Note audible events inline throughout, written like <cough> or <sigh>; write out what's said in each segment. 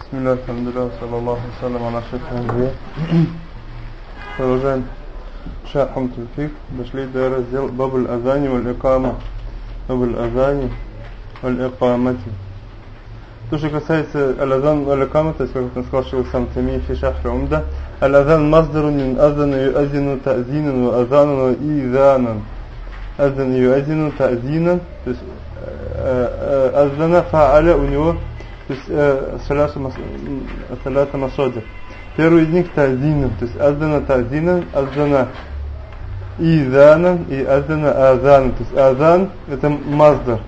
Бисмилля, алхамдулилля, саллаллаху салям, аля шейхам Продолжаем шахам тульфик. Дошли до раздела Бабуль Азани валь Икама. Бабуль Азани валь Икамати. То, что касается Аль-Азан Аль-Икама, то есть, как он сказал, что сам Тами фи шахре умда, Аль-Азан маздару мин азану юазину тазинан ва азану изанан. Азан юазину тазинан, то есть, азана фааля у него то есть э, салята масоди. Первый из них тазина, то есть аздана тазина, аздана изана и аздана азана. То есть азан это маздар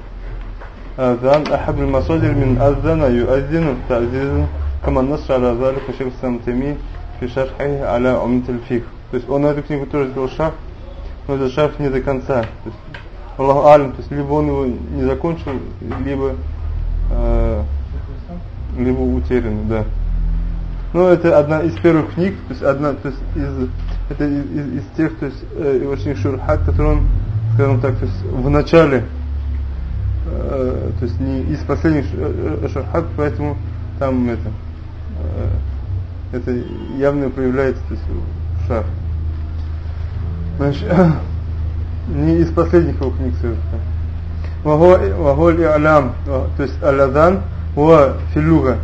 Азан ахаб масодир мин аздана юазину тазизан кама насра аля залика шейх самтами фи шархи аля умтил фих. То есть он эту книгу тоже сделал шах, но этот шах не до конца. То есть, Аллаху алим, то есть либо он его не закончил, либо э, либо утеряны, да. Но это одна из первых книг, то есть одна, то есть из это из, из, тех, то есть э, очень шурхат, который он, скажем так, то есть в начале, э, то есть не из последних шурхат, поэтому там это э, это явно проявляется, то есть в шар. Значит, <coughs> не из последних его книг совершенно. Вахо алям, то есть аль-адан, هو في اللغة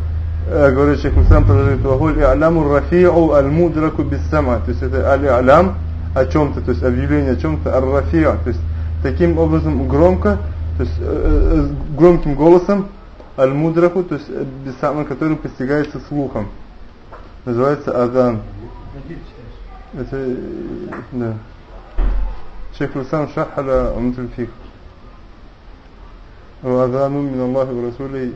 говорит шейх Муслам продолжает وهو الإعلام الرفيع المدرك بالسمع то есть это аль-и'лам о чем-то то есть объявление о чем-то ар-рафи'а то есть таким образом громко то есть э, громким голосом аль-мудраку то есть бисама который постигается слухом называется адан это да шейх Муслам шахала умтуль фик وأذان من الله ورسوله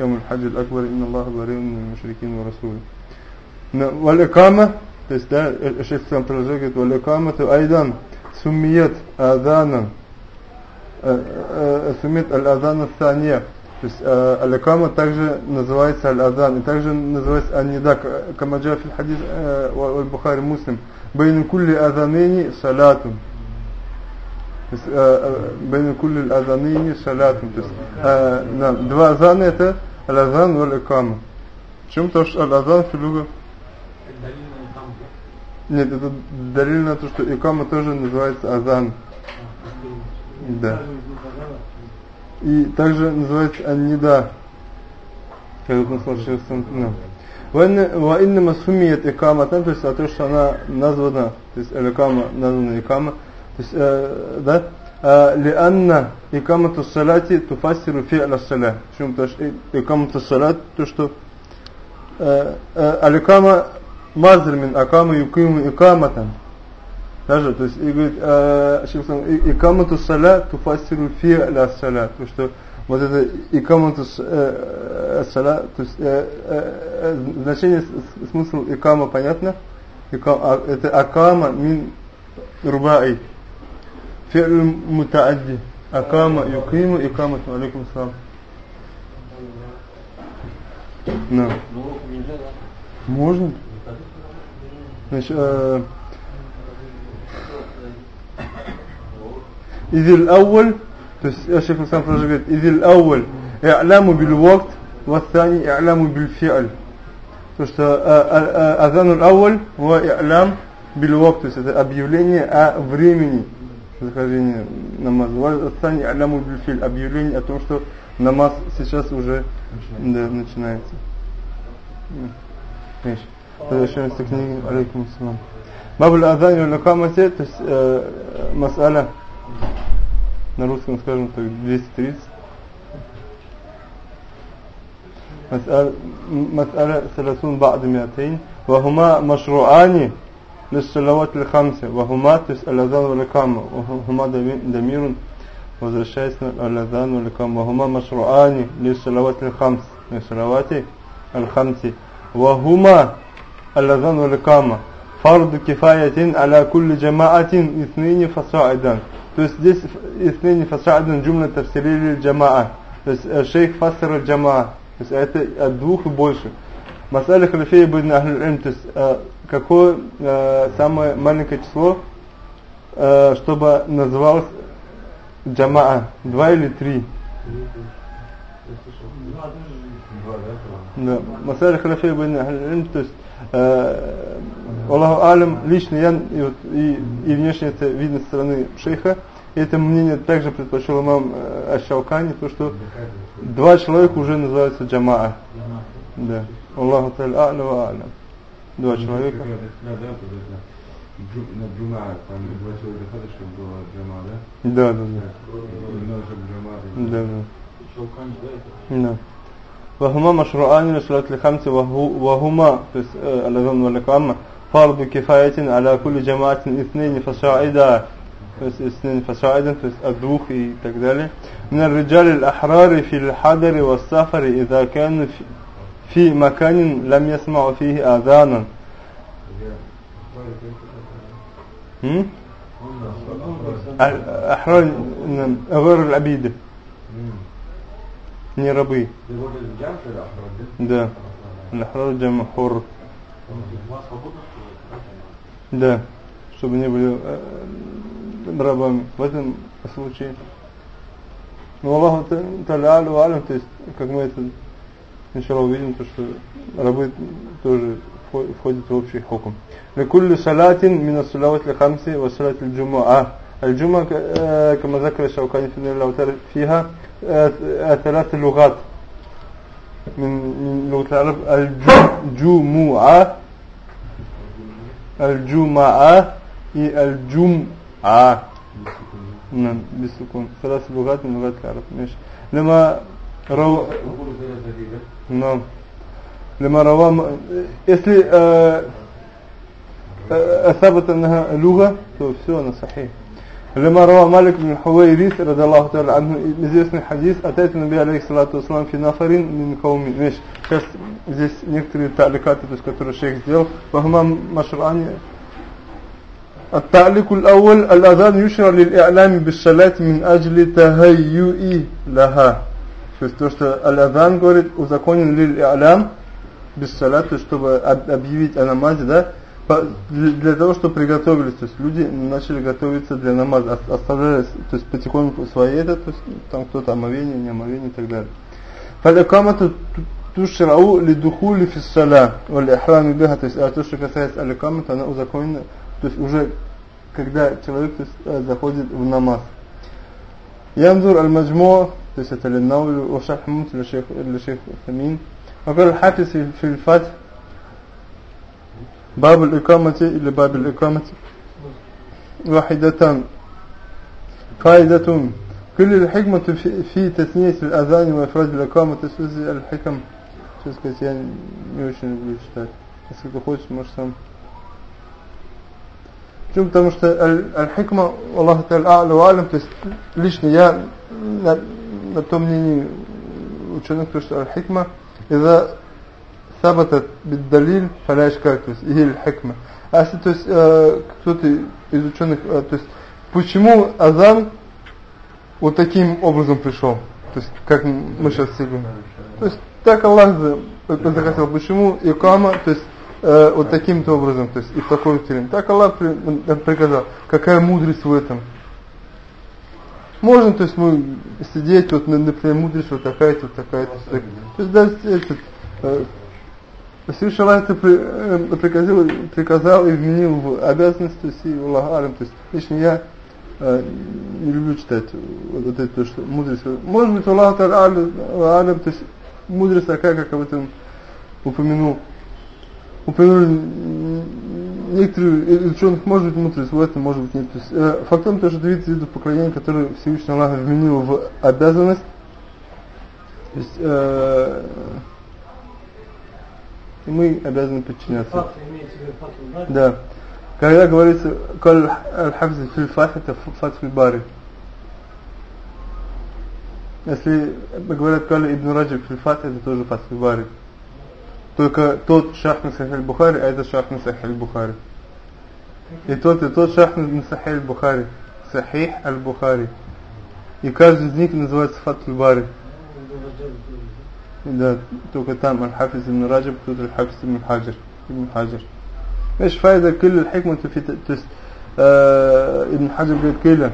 يوم الحج الأكبر إن الله بريء من المشركين ورسوله والإقامة то есть да, шейх сам продолжает والإقامة أيضا سميت آذانا سميت الأذان الثانية то есть الإقامة также называется الأذان и также называется النداء كما جاء في الحديث والبخاري مسلم بين كل أذانين صلاة то есть بين كل الأذانين صلاة то есть два азана это Аль-Азан валь-Икама. Чем то что Аль-Азан филюга... Нет, это дарили на то, что Икама тоже называется Азан. Да. И также называется Аннида. Когда на сложился... Ваинна масумиет икаматан, то есть а то, что она названа, то есть аль-икама названа икама, то есть, э, да, لأن إقامة الصلاة تفسر فعل الصلاة شو потому что إقامة الصلاة то что الإقامة مصدر من أقام يقيم إقامة даже то есть и говорит إقامة الصلاة تفسر فعل الصلاة то что вот это икамату сала, то есть значение смысл икама понятно? Это акама мин рубаи. فعل متعدي أقام يقيم إقامة عليكم السلام نعم можно значит э, إذ الأول то есть الشيخ الإسلام говорит إذ الأول إعلام بالوقت والثاني إعلام بالفعل то что أذان الأول هو إعلام بالوقت то есть это объявление о времени захождения намаза. Вальсани аляму бильфиль. Объявление о том, что намаз сейчас уже да, начинается. Конечно. Возвращаемся к книге. Алейкум ассалам. Бабль Азани Лакамате, то есть э, Мас'аля, на русском скажем так, 230. Мас'аля Саласун Ба'д Вахума Машруани. للصلوات الخمسة وهما الأذان والإقامة وهما ضمير возвращаясь на الأذان والإقامة وهما مشروعان للصلوات الخمس للصلوات الخمس وهما الأذان والإقامة فرض كفاية على كل جماعة اثنين فصاعدا то есть здесь اثنين فصاعدا جملة تفسيرية للجماعة то есть الشيخ فسر الجماعة то есть это от двух и больше Масаля Халифея Бадин Ахлюльм, то есть какое э, самое маленькое число, э, чтобы называлось джамаа, два или три. Да. Масаль Ханафия Бен Ахлилм, то есть э, Аллаху Алям, лично я и, вот, и, и внешне это видно со стороны шейха. И это мнение также предпочел имам э, Аш-Шаукани, то что два человека уже называются джамаа. Да. Аллаху Та'аля А'ля ва А'лям. Dva čovjeka. Da, da, da. Da, da. وهما مشروعان لصلاة الخمس وهما الأذان والإقامة فرض كفاية على كل جماعة اثنين فصاعدا اثنين فصاعدا في الدوخ تكذلك من الرجال الأحرار في الحضر والسفر إذا كانوا في, في مكان لم يسمعوا فيه آذانا هم؟ أحرار نعم، غير العبيد не рабы Ты вот этот джам, что ли, ахрад, да الأحرار جمع حر Да, чтобы не были э, рабами. В этом случае. Но Аллаху Та'аля Алям, то есть, как мы это сначала увидим, то что рабы тоже входят в общий хукм. لكل صلاة من الصلوات الخمس وصلاة الجمعة الجمعة آه، كما ذكر الشوكاني في النيل الأوتار فيها آه، آه، ثلاث لغات من من لغة العرب الجمعة الجمعة и الجمعة نعم بالسكون ثلاث لغات من لغات العرب ماشي لما رو نعم لما روى م- если э, э, ثبت أنها لغة то все она صحيح لما روى مالك بن الحويرث رضي الله تعالى عنه известный حديث أتيت النبي عليه الصلاة والسلام في نفر من قومي ماشي сейчас здесь некоторые تعليقات то есть которые шейх сделал وهما مشروعان التعليق الأول الأذان يشرع للإعلام بالصلاة من أجل تهيئ لها То есть то, что Аль-Азан говорит, узаконен ли алям без салата, чтобы объявить о намазе, да, для того, чтобы приготовились, то есть люди начали готовиться для намаза, оставляли, то есть потихоньку свои это, то есть там кто-то омовение, не омовение и так далее. Фалякамату тушрау ли духу ли фиссаля, вали ахрами беха, то есть а то, что касается алякамата, она узаконена, то есть уже когда человек то есть, э, заходит в намаз. Янзур аль-маджмо то есть это للنووي وشرح ممتع للشيخ للشيخ ثمين وقال الحافظ في في الفتح باب الإقامة إلى باب الإقامة واحدة قاعدة كل الحكمة في, في تثنية الأذان وإفراد الإقامة تسوزي الحكم شو сказать, я не очень люблю читать. Если ты хочешь, можешь сам. Почему? Потому что аль- аль-хикма, Аллах Та'аля А'ля ва Алям, то есть лично я на, на том мнении ученых, то что аль-хикма, إذا ثبتت بالدليل فلا إشكال, то есть هي الحكمة. А если то есть э, кто-то из ученых, э, то есть почему азан вот таким образом пришел? То есть как мы сейчас себе. То есть так Аллах за- захотел. Почему икама, то есть э, вот таким-то образом, то есть и в такой термин. Так Аллах при- э, приказал. Какая мудрость в этом? Можно, то есть мы сидеть, вот, например, мудрость вот такая-то, вот такая-то. То есть даже этот, э, Всевышний Аллах это при- э, приказал, приказал и вменил в обязанность, то есть и Аллах Алям, то есть лично я э, не люблю читать вот, вот это, то, что мудрость. Может быть, Аллах Алям, то есть мудрость такая, как об этом упомянул. Упомянули м, некоторые ученых, может быть, мудрость в этом, может быть, нет. То есть, э, фактом то, что это вид видов поклонения, которые Всевышний Аллах вменил в обязанность. То есть, э, и мы обязаны подчиняться. Факт факт удар. Да. Когда говорится «Каль аль-хафз фил фатх» это фатх бари. Если говорят «Каль ибн Раджиб фил фатх» это тоже фатх бари. Только тот шах на Сахих аль-Бухари, а это шах на Сахих аль-Бухари. И тот, и тот шах на Сахих аль-Бухари. Сахих аль-Бухари. И каждый из них называется фатх бари. Да, только там Аль-Хафиз ибн Раджаб, тут Аль-Хафиз ибн Хаджир. Ибн Хаджир. ايش فائدة كل الحكمة في ت- تس آه ابن حجر قال كده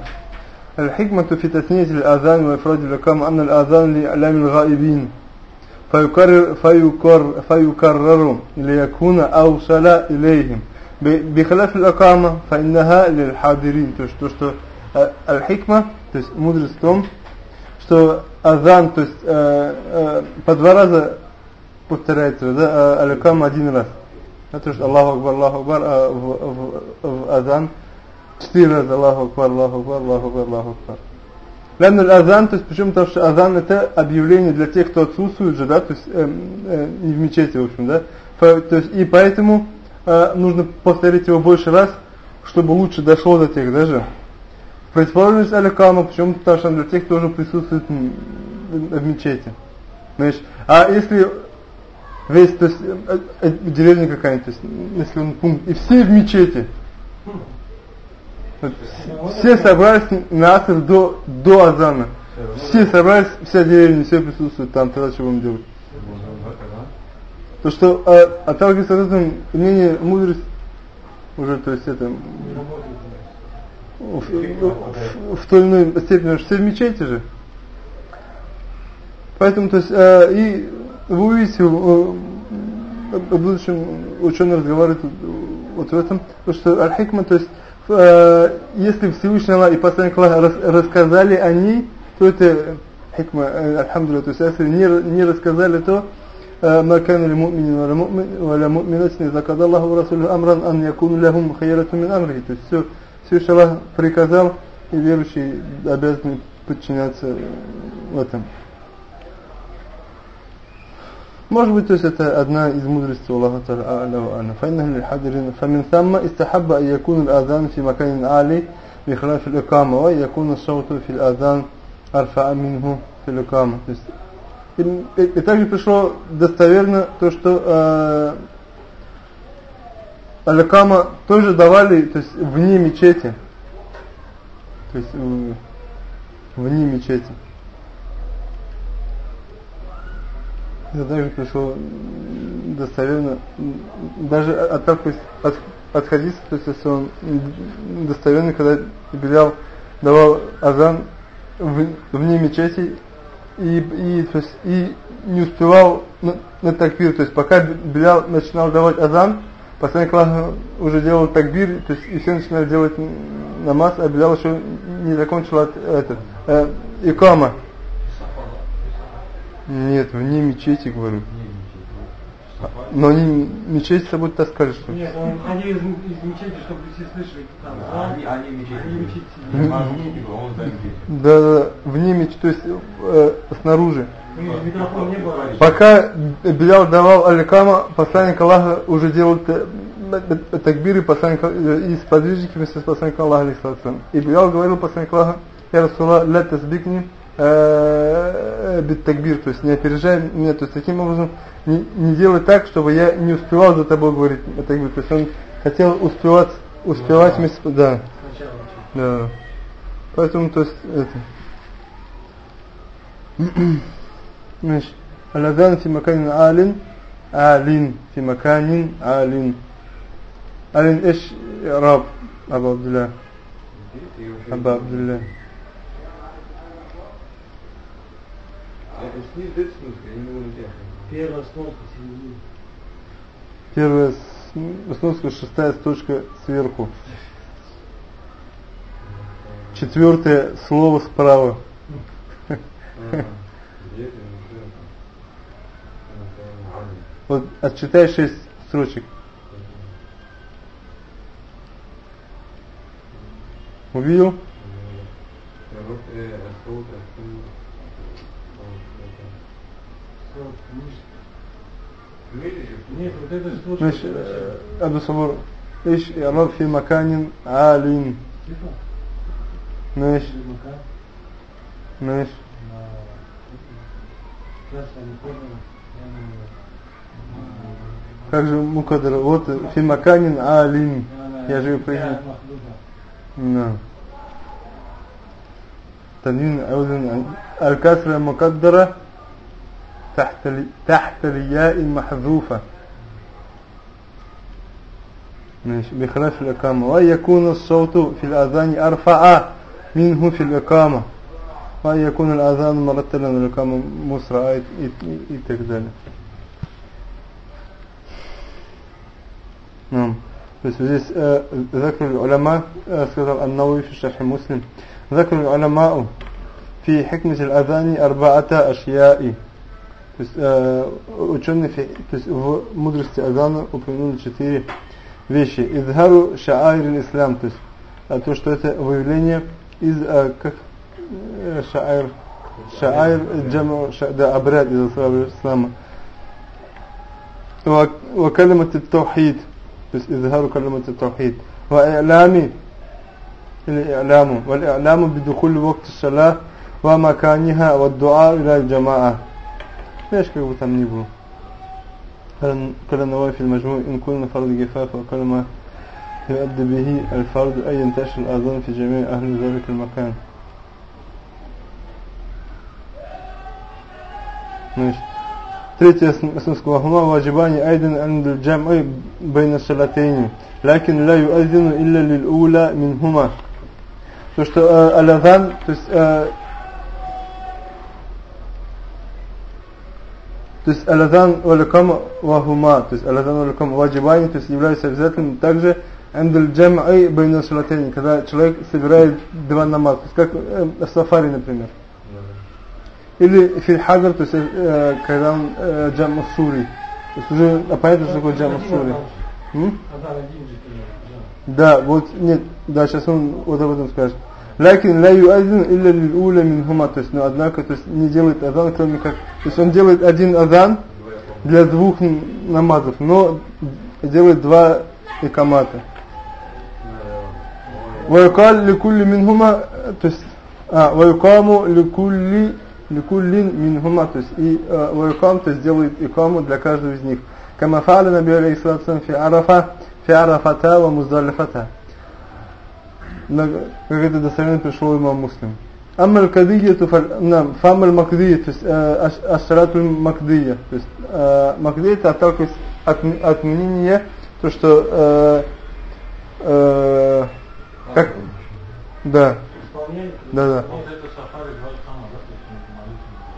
الحكمة في تسنية الآذان وإفراد الإقامة أن الآذان لإعلام الغائبين فيكرر, فيكرر, فيكرر ليكون أوصل إليهم بخلاف الإقامة فإنها للحاضرين то есть то что الحكمة то есть мудрость в том что азан то есть э, э, по два раза повторяется да, а аликам один раз то есть Аллаху Акбар, Аллаху Акбар а в, в, в азан четыре раза Аллаху Акбар, Аллаху Акбар, Аллаху Акбар, Аллаху Акбар Лянна азан, то есть почему? Потому что азан это объявление для тех, кто отсутствует же, да, то есть э, э, не в мечети, в общем, да. то есть, и поэтому э, нужно повторить его больше раз, чтобы лучше дошло до тех даже. Противоположность алякама, почему? Потому что для тех, кто уже присутствует в мечети. Знаешь, а если весь, то есть э, э, деревня какая-нибудь, то есть если он пункт, и все в мечети, все собрались на аср до, до азана. Все собрались, вся деревня, все присутствуют там, тогда что будем делать? То, что э, отталкивается от этого мнение мудрость уже, то есть это в, в, в той или иной степени, что все в мечети же. Поэтому, то есть, э, и вы увидите, э, в будущем ученые разговаривают вот в этом, то что аль-хикма, то есть если Всевышний Аллах и посланник Аллах рассказали о ней, то это хикма, э, альхамдулилля, то есть если не, не рассказали, то ما كان لمؤمن ولا مؤمن ولا مؤمنة إذا قضى الله ورسوله أمرا أن يكون لهم خيرة من أمره то есть все, все что Аллах приказал и верующие обязаны подчиняться в этом может быть, то есть это одна из мудростей Аллаха Та'ala فإنه للحاضرين فمن ثم استحب أن يكون الآذان في مكان عالي بخلاف الإقامة ويكون الصوت في الآذان أرفع منه في الإقامة и, и, и также пришло достоверно то, что э, Алякама тоже давали то есть вне мечети. То есть э, вне мечети. Это также пришло достоверно, даже отталкиваясь от, от хадиса, то есть если он достоверный, когда Белял давал азан в, вне мечети и, и, то есть, и не успевал на, на такбир, то есть пока Белял начинал давать азан, последний класс уже делал такбир, то есть и все начинали делать намаз, а Белял еще не закончил от, этот, э, икама. Нет, вне мечети, говорю. Но они мечеть с собой таскали, что ли? Нет, он, они из, из мечети, чтобы все слышали. Там, а, они, они мечети. Они мечети. Да, да, вне мечети, то есть э, снаружи. Пока Белял давал Аликама, посланник Аллаха уже делал такбиры посланник, э, и сподвижники вместе с посланником Аллаха. И Белял говорил посланник Аллаха, Я Расула, ля тазбикни, Э, Э, биттакбир, то есть не опережай меня, то есть таким образом не, не делай так, чтобы я не успевал за тобой говорить. Такбир, то есть он хотел успевать, успевать вместе, да, да, поэтому то есть это, <clears throat> значит, аль-азан алин, алин фи маканин алин, алин эш раб, абу абдулля, абу абдулля. Первая сноска шестая точка сверху. Четвертое слово справа. Вот отчитай шесть строчек. Увидел? вот Абу э, Сабур, Иш и фи маканин алин. Значит, значит, а, как же мукадр? Вот фи маканин алин. Я же ее произнес. Да. Танин Аудин Аль-Касра Мукаддара تحت تحت الياء المحذوفة ماشي بخلاف الإقامة ويكون الصوت في الأذان أرفع منه في الإقامة وأن يكون الأذان مرتلا والإقامة مسرعة и, и, и так далее. نعم То есть здесь э, ذكر العلماء э, сказал النووي في شرح مسلم ذكر العلماء في حكمة الأذان أربعة أشياء То есть э, ученые то есть в мудрости Адана упомянули четыре вещи. Изхару шаайр ислам, то есть а то, что это выявление из а, как э, шаайр шаайр джаму да обряд из ислама. وكلمة التوحيد بس إظهار كلمة التوحيد وإعلامي الإعلام والإعلام بدخول وقت الصلاة ومكانها والدعاء إلى الجماعة ليش как бы там ни было قال النووي في المجموع إن كنا فرض كفاف وكل ما يؤدي به الفرد أن ينتشر الأذان في جميع أهل ذلك المكان ماشي تريتي اسمسك وهما واجبان أيضا عند الجمع بين الصلاتين لكن لا يؤذن إلا للأولى منهما то что э, алязан то есть э, То есть алазан валикам вахума, то есть алазан валикам ваджибани, то есть являются обязательными также эндаль джам'ай байна салатейни, когда человек собирает два намаза, то есть как э, в сафари, например. Или филь хадр, то есть э, когда он э, джам сури. То есть уже а понятно, что такое джам сури. Да, вот нет, да, сейчас он вот об этом скажет. Лакин ла юазин илля лил'уля минхума, то есть, но однако, то есть, не делает азан, кроме как, то есть, он делает один азан для двух намазов, но делает два икамата. Ваюкал ликулли минхума, то есть, а, ваюкаму ликулли ликуллин минхума, то есть, и а, ваюкам, то есть, делает икаму для каждого из них. Кама фа'аля наби алейхиссалату фи арафа, фи арафата ва муздалифата как это достоверно пришло имам Муслим. Фам аль-макдия, то есть э, ашарату макдия, то есть э, макдия это отталкиваясь от, от мнения, то что э, э, как, да, да, да.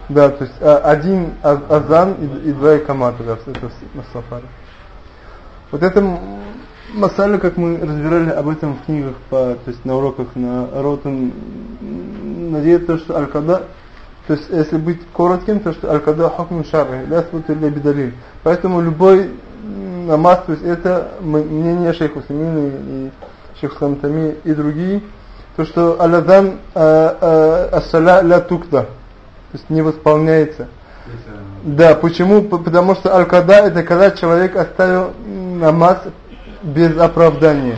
Да, то есть один азан и, и два икамата, да, это на сафари. Вот это Масаля, как мы разбирали об этом в книгах, по, то есть на уроках на Ротан, надеется, что Аль-Када, то есть если быть коротким, то что Аль-Када хукм шарри, лясбут или бедалин. Поэтому любой намаз, то есть это мнение шейха Усамина и шейха Самтами и другие, то что Аладан ассаля ля тукда, то есть не восполняется. Да, почему? Потому что Аль-Када это когда человек оставил намаз без оправдания.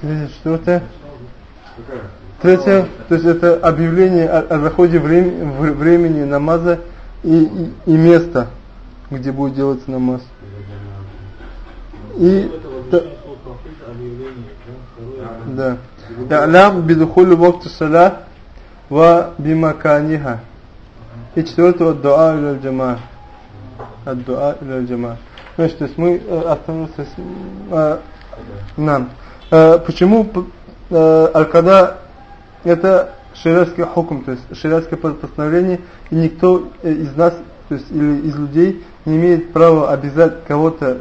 Четвертое. Третье, то есть это объявление о, о заходе времени, времени намаза и, и, и места, где будет делаться намаз. И да. Ялям бидухулю вакту сала ва бимаканиха. И четвертого дуа или джама. Ад-дуа или джама. Значит, то есть мы э, остановились э, нам. Э, почему э, Аль-Када это шариатский хукм, то есть шариатское постановление, и никто э, из нас, то есть или из людей не имеет права обязать кого-то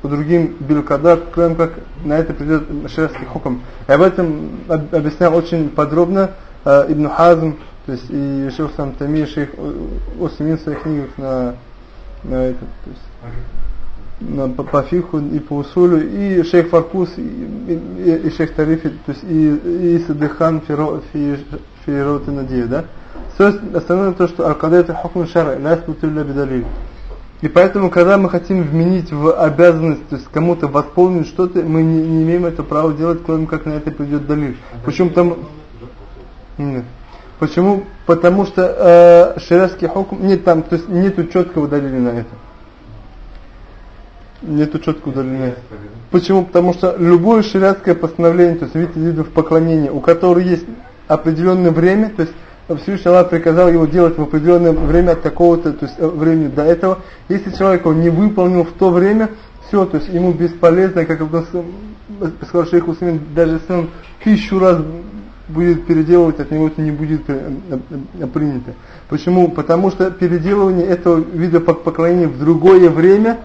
по другим билкада, кроме как на это придет шариатский хукм. И об этом объяснял очень подробно э, Ибн Хазм, то есть и шейх сам Тами, шейх Осимин в своих книгах на, на этот, то есть на, по, по фиху и по усулю, и шейх Фаркус, и, и, и шейх Тарифи, то есть и, и Садыхан Фироты Надия, да? То есть основное то, что Аль-Када это хукм шара, ля спутилля бедалиль. И поэтому, когда мы хотим вменить в обязанность, то есть кому-то восполнить что-то, мы не, не имеем это права делать, кроме как на это придет далиль. Почему там... Нет. Почему? Потому что э, шариатский хукм нет там, то есть нету четкого далили на это. Нету четкого это. Почему? Потому что любое шариатское постановление, то есть вид видов поклонения, у которого есть определенное время, то есть Всевышний Аллах приказал его делать в определенное время от такого-то, то есть э, времени до этого. Если человек он не выполнил в то время, все, то есть ему бесполезно, как сказал шейх Усмин, даже если он тысячу раз будет переделывать, от него это не будет э, э, принято. Почему? Потому что переделывание этого вида поклонения в другое время,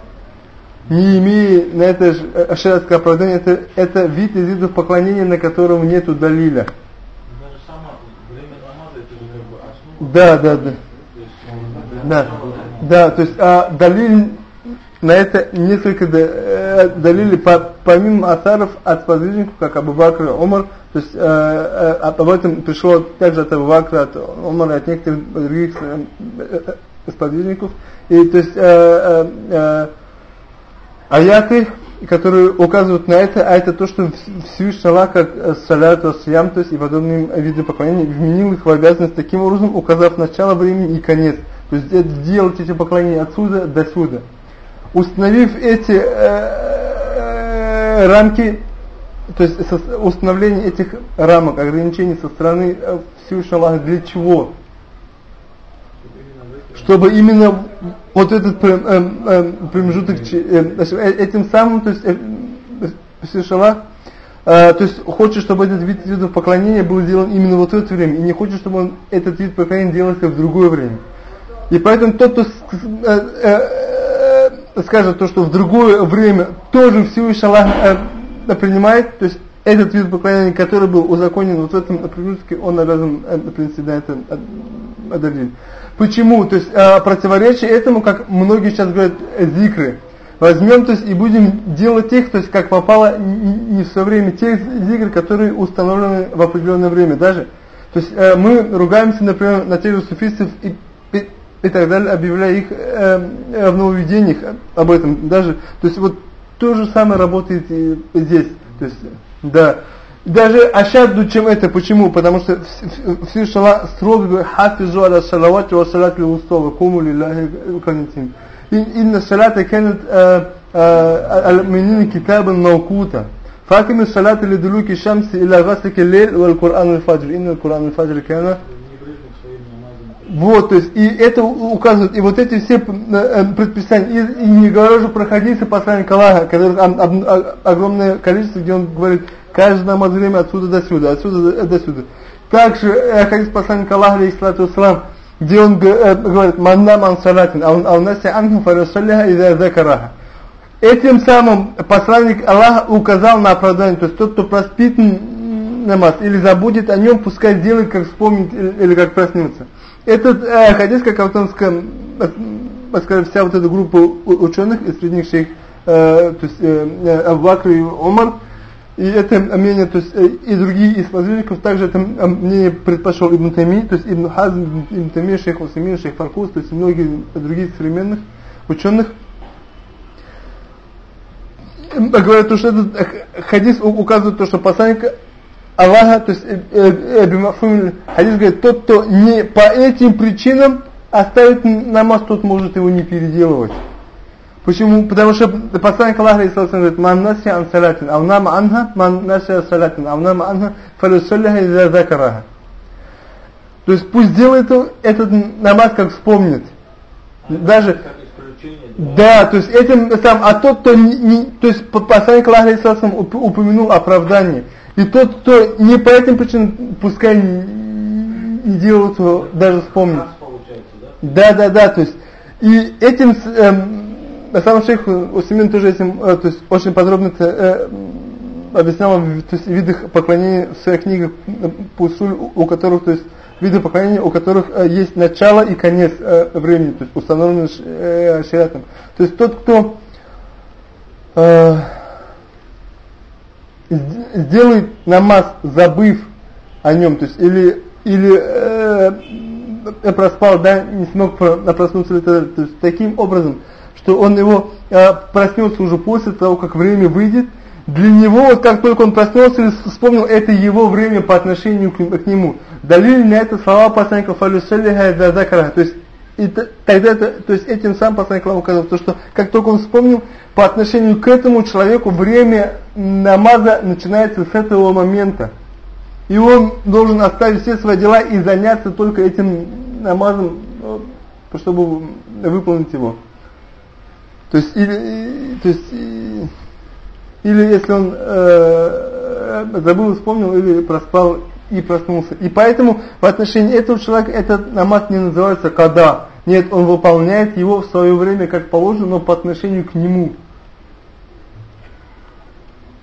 не имея на это шариатское оправдание, это, это вид из видов поклонения, на котором нету далиля. Да, да, да. Да, да, то есть а, далиль на это несколько э, далили по, помимо асаров от сподвижников, как Абу Бакр Умар, то есть э, э, об этом пришло также от Абу Бакра, от Умара, от некоторых других э, э, сподвижников. И то есть э, э, э, аяты, которые указывают на это, а это то, что Всевышний Аллах, как салят, сиям, то есть и подобные виды поклонения, вменил их в обязанность таким образом, указав начало времени и конец. То есть сделать эти поклонения отсюда до сюда установив эти э, э, рамки, то есть установление этих рамок, ограничений со стороны э, Всевышнего Аллаха для чего? Чтобы именно вот этот промежуток, этим самым, то есть Всевышний Аллах, то есть хочет, чтобы этот вид видов поклонения был сделан именно вот в это время, и не хочет, чтобы он, этот вид поклонения делался в другое время. И поэтому тот, кто скажет то, что в другое время тоже Всевышний Аллах э, принимает, то есть этот вид поклонения, который был узаконен вот в этом промежутке, он обязан, э, принципе, на это одобрить. Почему? То есть э, противоречие этому, как многие сейчас говорят, зикры. Возьмем, то есть, и будем делать тех, то есть, как попало не в свое время, тех зикры, которые установлены в определенное время даже. То есть, э, мы ругаемся, например, на тех же суфистов и и так далее, объявляя их э, э, в нововведениях об этом даже. То есть вот то же самое работает и здесь. То есть, да. Даже ощадду, чем это. Почему? Потому что Всевышний Аллах строго говорит, хафизу аля салавати ва салат ли устова, куму лилляхи канитим. Инна салата канат аль-минин китабан наукута. فاكم الصلاة لدلوك الشمس إلى غسق الليل والقرآن الفجر إن القرآن الفجر كان вот, то есть, и это указывает, и вот эти все э, предписания, и, и не говорю уже про хадисы посланника Аллаха, которых огромное количество, где он говорит, каждый намаз время отсюда до сюда, отсюда до сюда. Также э, хадис посланника Аллаха, алейхиссалату вассалам, где он э, говорит, манна ман салатин, а он наси анху фарасалляха и закараха. Этим самым посланник Аллаха указал на оправдание, то есть тот, кто проспит намаз или забудет о нем, пускай сделает, как вспомнит или как проснется. Этот э, хадис, как автомская, скажем, вся вот эта группа ученых, и среди них шейх, э, то есть э, э Аббакр и Омар, и это мнение, то есть э, и другие из подвижников, также это мнение предпочел Ибн Тайми, то есть Ибн Хазм, Ибн Тайми, шейх Усамин, шейх Фаркус, то есть многие другие современных ученых. Говорят, что этот хадис указывает то, что посланник Аллаха, то есть э, э, э хадис говорит, тот, кто не по этим причинам оставит намаз, тот может его не переделывать. Почему? Потому что посланник Аллаха говорит, ман наси ан салатин, ав нама анха, ман наси ан салатин, ав нама анха, фалюсалляха иза закараха. То есть пусть делает этот намаз, как вспомнит. Даже да, то есть этим сам, а тот, кто не, не то есть посланник Аллаха упомянул оправдание. И тот, кто не по этим причинам, пускай его, даже вспомнит. Да, да, да, то есть, и этим, на самом шейх Усимин тоже этим, э, то есть, очень подробно это, э, объяснял то есть, виды поклонения в своих книгах э, Пусуль, у которых, то есть, виды поклонения, у которых э, есть начало и конец э, времени, то есть, установлены э, шариатом. То есть, тот, кто э, сделает намаз, забыв о нем, то есть или или э, проспал, да, не смог проснуться, то есть таким образом, что он его э, проснется уже после того, как время выйдет, для него, вот как только он проснулся и вспомнил, это его время по отношению к, к нему. Далили на это слова посланника «Фалюсаллиха закара», то есть и тогда это, то есть этим сам посланник Аллаха указал, то, что как только он вспомнил, по отношению к этому человеку время намаза начинается с этого момента. И он должен оставить все свои дела и заняться только этим намазом, ну, чтобы выполнить его. То есть, или, то есть, или если он э, э, забыл, вспомнил, или проспал и проснулся. И поэтому в отношении этого человека этот намаз не называется когда. Нет, он выполняет его в свое время как положено, но по отношению к нему.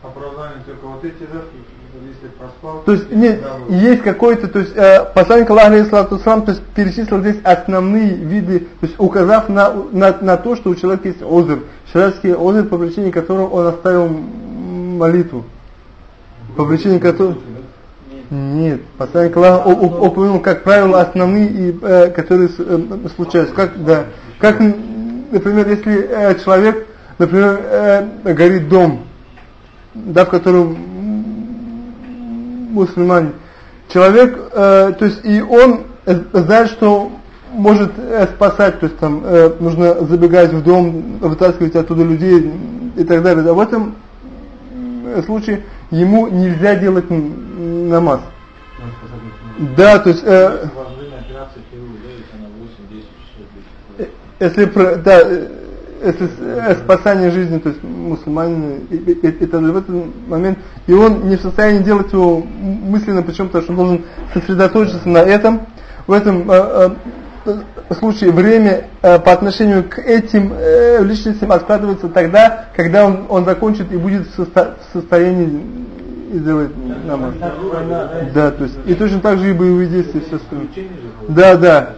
Оправдание только вот эти, если проспал. То есть нет, да, есть какой-то, то есть э, посланник Аллаха алейхиссалату вассалам, то есть перечислил здесь основные виды, то есть указав на, на, на то, что у человека есть озер, человеческий озер, по причине которого он оставил молитву. По причине которого... Нет, посланник Аллаха упомянул, как правило, основные, и, э, которые э, случаются. Как, да, как, например, если э, человек, например, э, горит дом, да, в котором мусульмане, человек, э, то есть и он э, знает, что может э, спасать, то есть там э, нужно забегать в дом, вытаскивать оттуда людей и так далее. А в этом м, случае ему нельзя делать намаз. Да, то есть э, Во время операции хирурга на 8-10 часов. Э, если про, да, э, если с- э, спасание жизни, то есть и- это в этот момент, и он не в состоянии делать его мысленно, почему? Потому что он должен сосредоточиться на этом. В этом э, э, случае время э, по отношению к этим э, личностям откладывается тогда, когда он, он закончит и будет в, состо- в состоянии сделать намаз. Так, война, да? То есть и точно так же и боевые действия и все остальное. Да, да.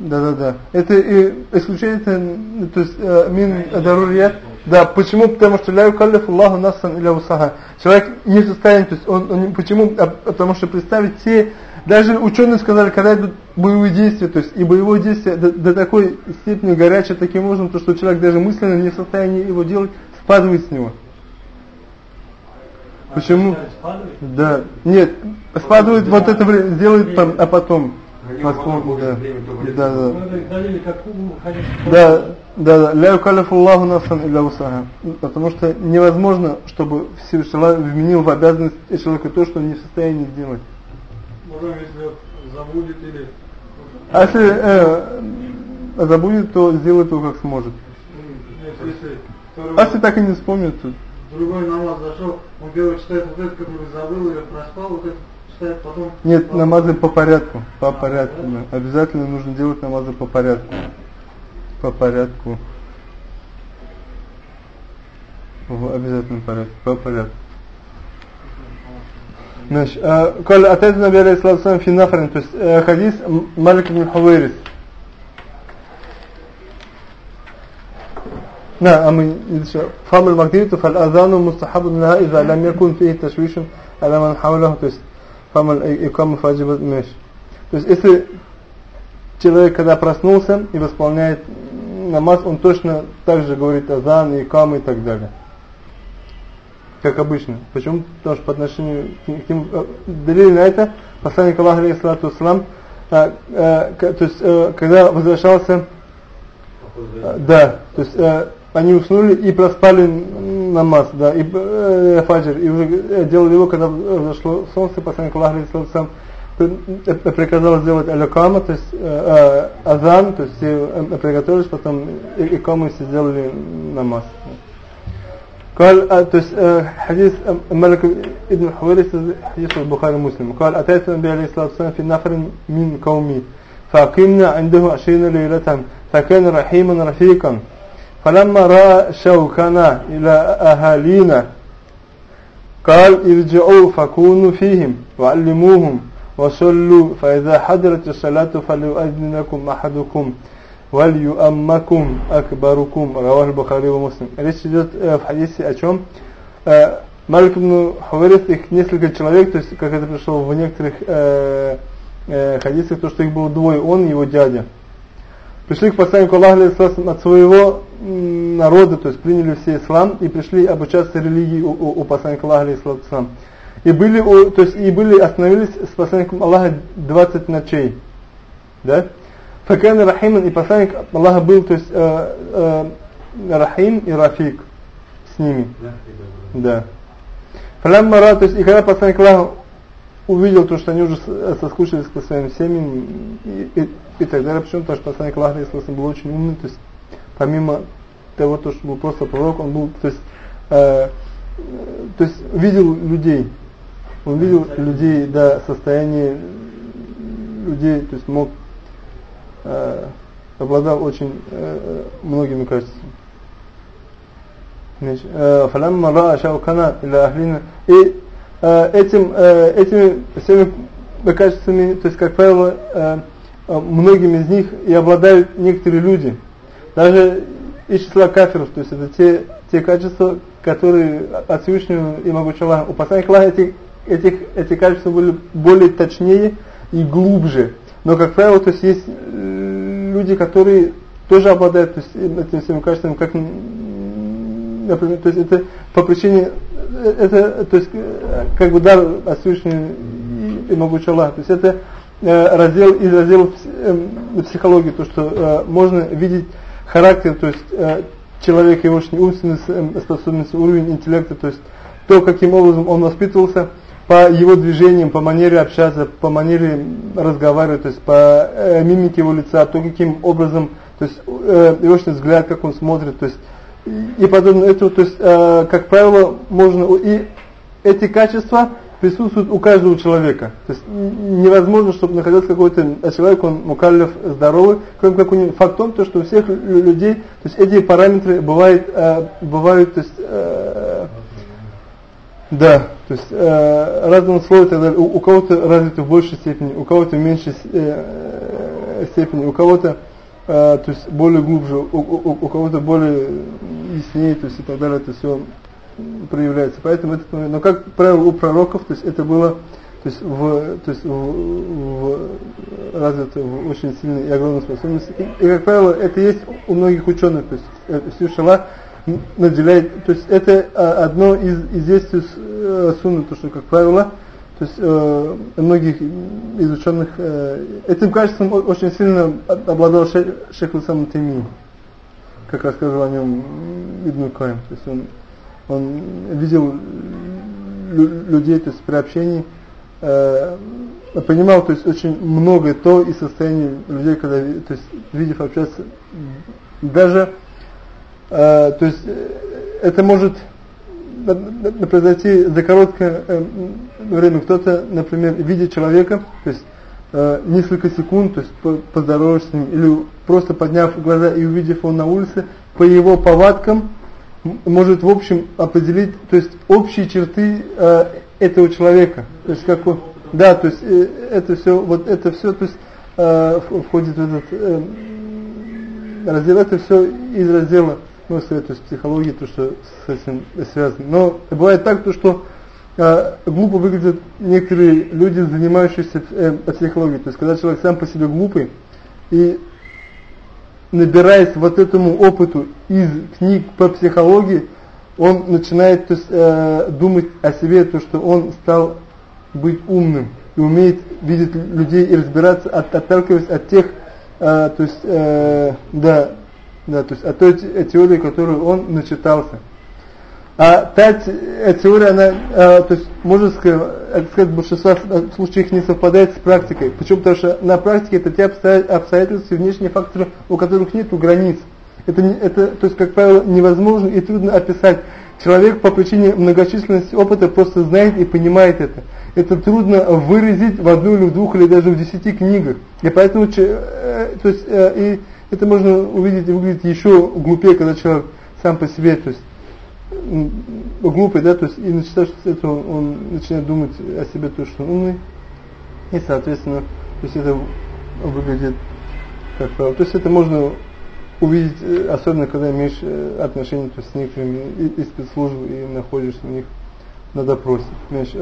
Да, да, да. Это и исключение, м, то есть э, мин дарурьят. Да, почему? Потому что ля юкаллифу Аллаху насан иля усаха. Человек не в состоянии, то есть он, он почему? А, потому что представить те, даже ученые сказали, когда идут боевые действия, то есть и боевое действие до, до такой степени горячее таким образом, то что человек даже мысленно не в состоянии его делать, спадывает с него. Почему? Да. Нет, спадывает вот это время, сделает там, а потом. Могут да. Да, да. Ну. Да, да, да. Ля юкаллифу Аллаху нафсан илля усаха. Потому что невозможно, чтобы Всевышний Аллах вменил в обязанность человека то, что он не в состоянии сделать. Потом, если забудет или... А если э, забудет, то сделает то, как сможет. Если второй, А если так и не вспомнит, то другой намаз зашел, он первый читает вот этот, который забыл или проспал, вот этот читает потом... Нет, намазы по порядку. По порядку, да. Обязательно нужно делать намазы по порядку. По порядку. В обязательном порядке. По порядку. Значит, э, قال أتيت النبي عليه الصلاة والسلام في نفر то есть э, хадис М- Малик бн Хувейрис نعم فهم المقدرة فالأذان مستحب لها إذا لم يكن فيه تشويش على من حوله то есть فهم الإقامة فاجبة ماشي то есть если человек когда проснулся и восполняет намаз он точно так же говорит азан, икам и так далее как обычно. Почему? Потому что по отношению к, к ним, э, далили на это посланник Аллаха, алейхиссалату вассалам, э, э, к- то есть, э, когда возвращался, э, да, то есть, э, они уснули и проспали м, намаз, да, и э, фаджр, и уже э, делали его, когда взошло солнце, посланник Аллаха, алейхиссалату вассалам, при- э, приказал сделать алякама, то есть э, э, азан, то есть все э, приготовились, потом и- икаму все сделали намаз. قال آه، تس آه، حديث آه، ملك ابن حويرث حديث البخاري ومسلم قال أتيت النبي عليه الصلاة والسلام في نفر من قومي فأقمنا عنده عشرين ليلة فكان رحيما رفيقا فلما رأى شوكنا إلى أهالينا قال ارجعوا فكونوا فيهم وعلموهم وصلوا فإذا حضرت الصلاة فليؤذن لكم أحدكم وَلْيُؤَمَّكُمْ أَكْبَرُكُمْ رواه البخاري ومسلم Речь идет э, в хадисе о чем? Э, Малик ибн Хуварис, их несколько человек, то есть как это пришло в некоторых э, э, хадисах, то что их было двое, он и его дядя. Пришли к посланнику Аллаха от своего народа, то есть приняли все ислам и пришли обучаться религии у, у, у посланника Аллаха. И были, то есть и были, остановились с посланником Аллаха 20 ночей. Да? Факан Рахиман и посланник Аллаха был, то есть э, э, Рахим и Рафик с ними. Да. Фаляммара, то есть и когда посланник Аллаха увидел то, что они уже с- соскучились по своим семьям и, и, и так далее, почему? Потому что посланник Аллаха алейхиссалам, был очень умный, то есть помимо того, то, что был просто пророк, он был, то есть, э, то есть видел людей, он видел людей, да, состояние людей, то есть мог, э, обладал очень э, многими качествами. فلما رأى شوكنا إلى أهلنا и э, этим, э, этими всеми качествами, то есть как правило э, многими из них и обладают некоторые люди даже из числа кафиров, то есть это те, те качества, которые от Всевышнего им обучал Аллах. У посланника Аллаха эти, этих, эти качества были более точнее и глубже. Но, как правило, то есть есть люди, которые тоже обладают то есть, этим всем качеством, как например, то есть это по причине, это, то есть как бы дар от Всевышнего им обучал Аллах. То есть это э, раздел из разделов э, психологии, то, что э, можно видеть характер, то есть э, человека, его умственные э, способности, уровень интеллекта, то есть то, каким образом он воспитывался, по его движениям, по манере общаться, по манере разговаривать, то есть по э, мимике его лица, то, каким образом, то есть э, его взгляд, как он смотрит, то есть и подобное. Этому, то есть, э, как правило, можно, и эти качества присутствуют у каждого человека. То есть невозможно, чтобы находился какой-то человек, он мукаллев здоровый, кроме как у него. Факт том, то, что у всех людей, то есть эти параметры бывают, э, бывают то есть, э, да, то есть э, разные условия тогда у, у кого-то развиты в большей степени, у кого-то в меньшей э, степени, у кого-то э, то есть более глубже, у, у, у кого-то более яснее, то есть и так далее, это все проявляется. Поэтому это, но как правило у пророков, то есть это было то есть в, то есть в, в развито в очень сильной и огромной способности. И, и как правило это есть у многих ученых, то есть Всевышний наделяет, то есть это а, одно из, из действий э, то что как правило, то есть э, многих из ученых э, этим качеством очень сильно обладал шейх, Лусам Тайми, как рассказывал о нем Ибн Каим, то есть он, он видел людей, то есть при общении, э, понимал, то есть очень многое то и состояние людей, когда, то есть видев общаться, даже Э, то есть э, это может произойти за короткое э, время. Кто-то, например, видит человека, то есть несколько секунд, то есть поздороваешься с ним, или просто подняв глаза и увидев его на улице, по его повадкам может в общем определить, то есть общие черты этого человека. То есть как он, да, то есть это все, вот это все, то есть входит в этот раздел, это все из раздела ну, то есть психологии, то, что с этим связано. Но бывает так, то, что э, глупо выглядят некоторые люди, занимающиеся э, психологией. То есть, когда человек сам по себе глупый, и набираясь вот этому опыту из книг по психологии, он начинает то есть, э, думать о себе, то, что он стал быть умным и умеет видеть людей и разбираться, от, отталкиваясь от тех, э, то есть, э, да, да, то есть от той теории, которую он начитался. А та теория, она, а, то есть, можно сказать, сказать, большинство случаев не совпадает с практикой. Почему? Потому что на практике это те обстоятельства и внешние факторы, у которых нет границ. Это, это, то есть, как правило, невозможно и трудно описать. Человек по причине многочисленности опыта просто знает и понимает это. Это трудно выразить в одной или в двух или даже в десяти книгах. И поэтому, э, то есть, э, и это можно увидеть и выглядит еще глупее, когда человек сам по себе, то есть глупый, да, то есть и начитавшись этого он начинает думать о себе то, что он умный, и соответственно, то есть это выглядит как правило. То есть это можно увидеть, э, особенно когда имеешь э, отношения то есть, с некоторыми из спецслужб и находишься у них на допросе.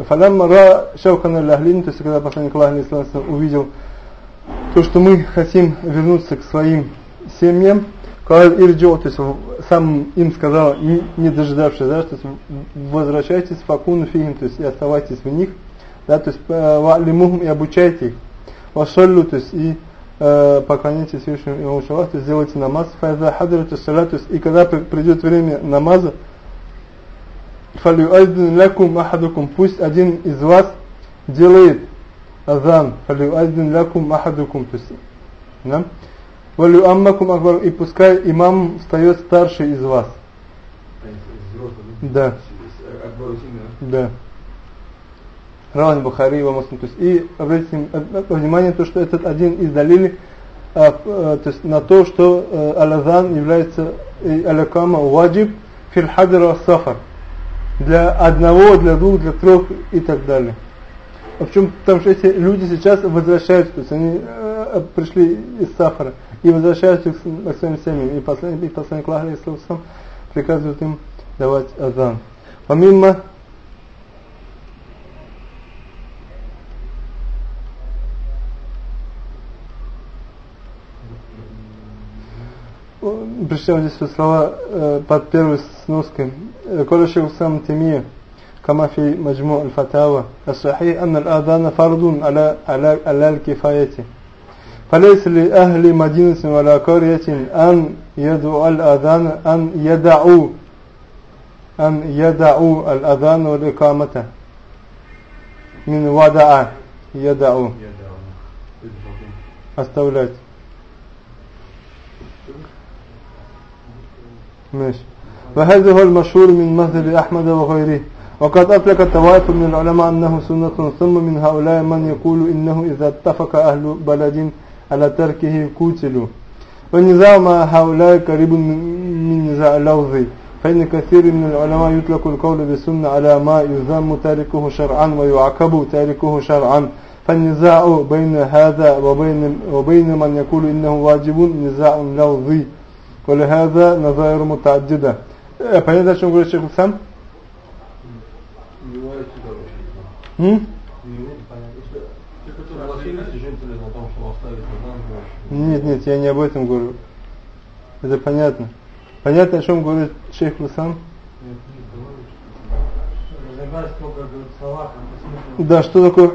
Фалам ра шаухана ляхлин, то есть когда посланник Аллаха увидел то, что мы хотим вернуться к своим семьям, когда Ирджо, то есть сам им сказал, не, дождавшись, да, то есть возвращайтесь в факуну фигим, то есть и оставайтесь в них, да, то есть валимухум и обучайте их, вашаллю, то есть и э, поклоняйтесь Всевышнему и Аллаху, то есть сделайте намаз, файза салят, то есть и когда придет время намаза, фалю айдин лякум ахадукум, пусть один из вас делает азан, фалю айдин лякум ахадукум, то есть, да, Валю аммакум акбар. И пускай имам встает старший из вас. Да. Да. Раван Бухари и Муслим. То есть, и обратите внимание, то, что этот один из далили а, а, то есть, на то, что а, аль-азан является алякама ваджиб фил хадр сафар для одного, для двух, для трех и так далее. В чем потому что эти люди сейчас возвращаются, то есть они э, пришли из сафара и возвращаются к, к своим семьям. И последний, и последний класс приказывает им давать азан. Помимо прочитал здесь слова э, под первой сноской. قال الشيخ الإسلام تيمية كما في مجموع الفتاوى الصحيح أن الآذان فرض على على على الكفاية فليس لأهل مدينة ولا قرية أن يدعو الأذان أن يدعوا أن يدعوا الأذان والإقامة من ودع يدعوا استولت ماشي. وهذا هو المشهور من مذهب أحمد وغيره. وقد أطلق طوائف من العلماء أنه سنة ثم من هؤلاء من يقول إنه إذا اتفق أهل بلد على تركه قتلوا والنزاع مع هؤلاء قريب من نزاع لوظي فإن كثير من العلماء يطلق القول بالسنة على ما يذم تاركه شرعا ويعاقب تاركه شرعا فالنزاع بين هذا وبين, وبين من يقول إنه واجب نزاع لوظي ولهذا نظائر متعددة Понятно, о чем говорит Шейх сам? Нет, нет, я не об этом говорю. Это понятно. Понятно, о чем говорит шейх Лусан? Да, что такое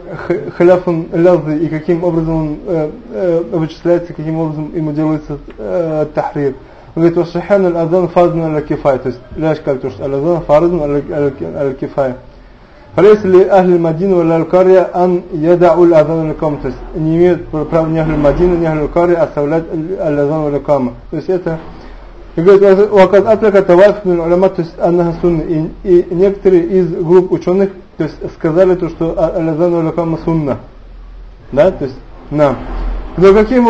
халяфун лязы и каким образом он э, э, вычисляется, каким образом ему делается э, тахрир. Он говорит, «Васшихан аль-азан фарзан аль-кифай». То есть, ляж как то, что аль-азан фарзан аль-кифай. Лейсли Ахли Мадин Валялкария Ан Ядауль Азан Валякам. То есть не имеют права ни Ахли Мадина, ни Ахли Кария оставлять Аль-Азан Валякама. То есть это... И говорит, «Вакад атрака таваф ну, то есть «Аннаха сунна». И, и некоторые из групп ученых то есть, сказали то, что «Аль-Азан Валякама сунна». Да, то есть, на. Но каким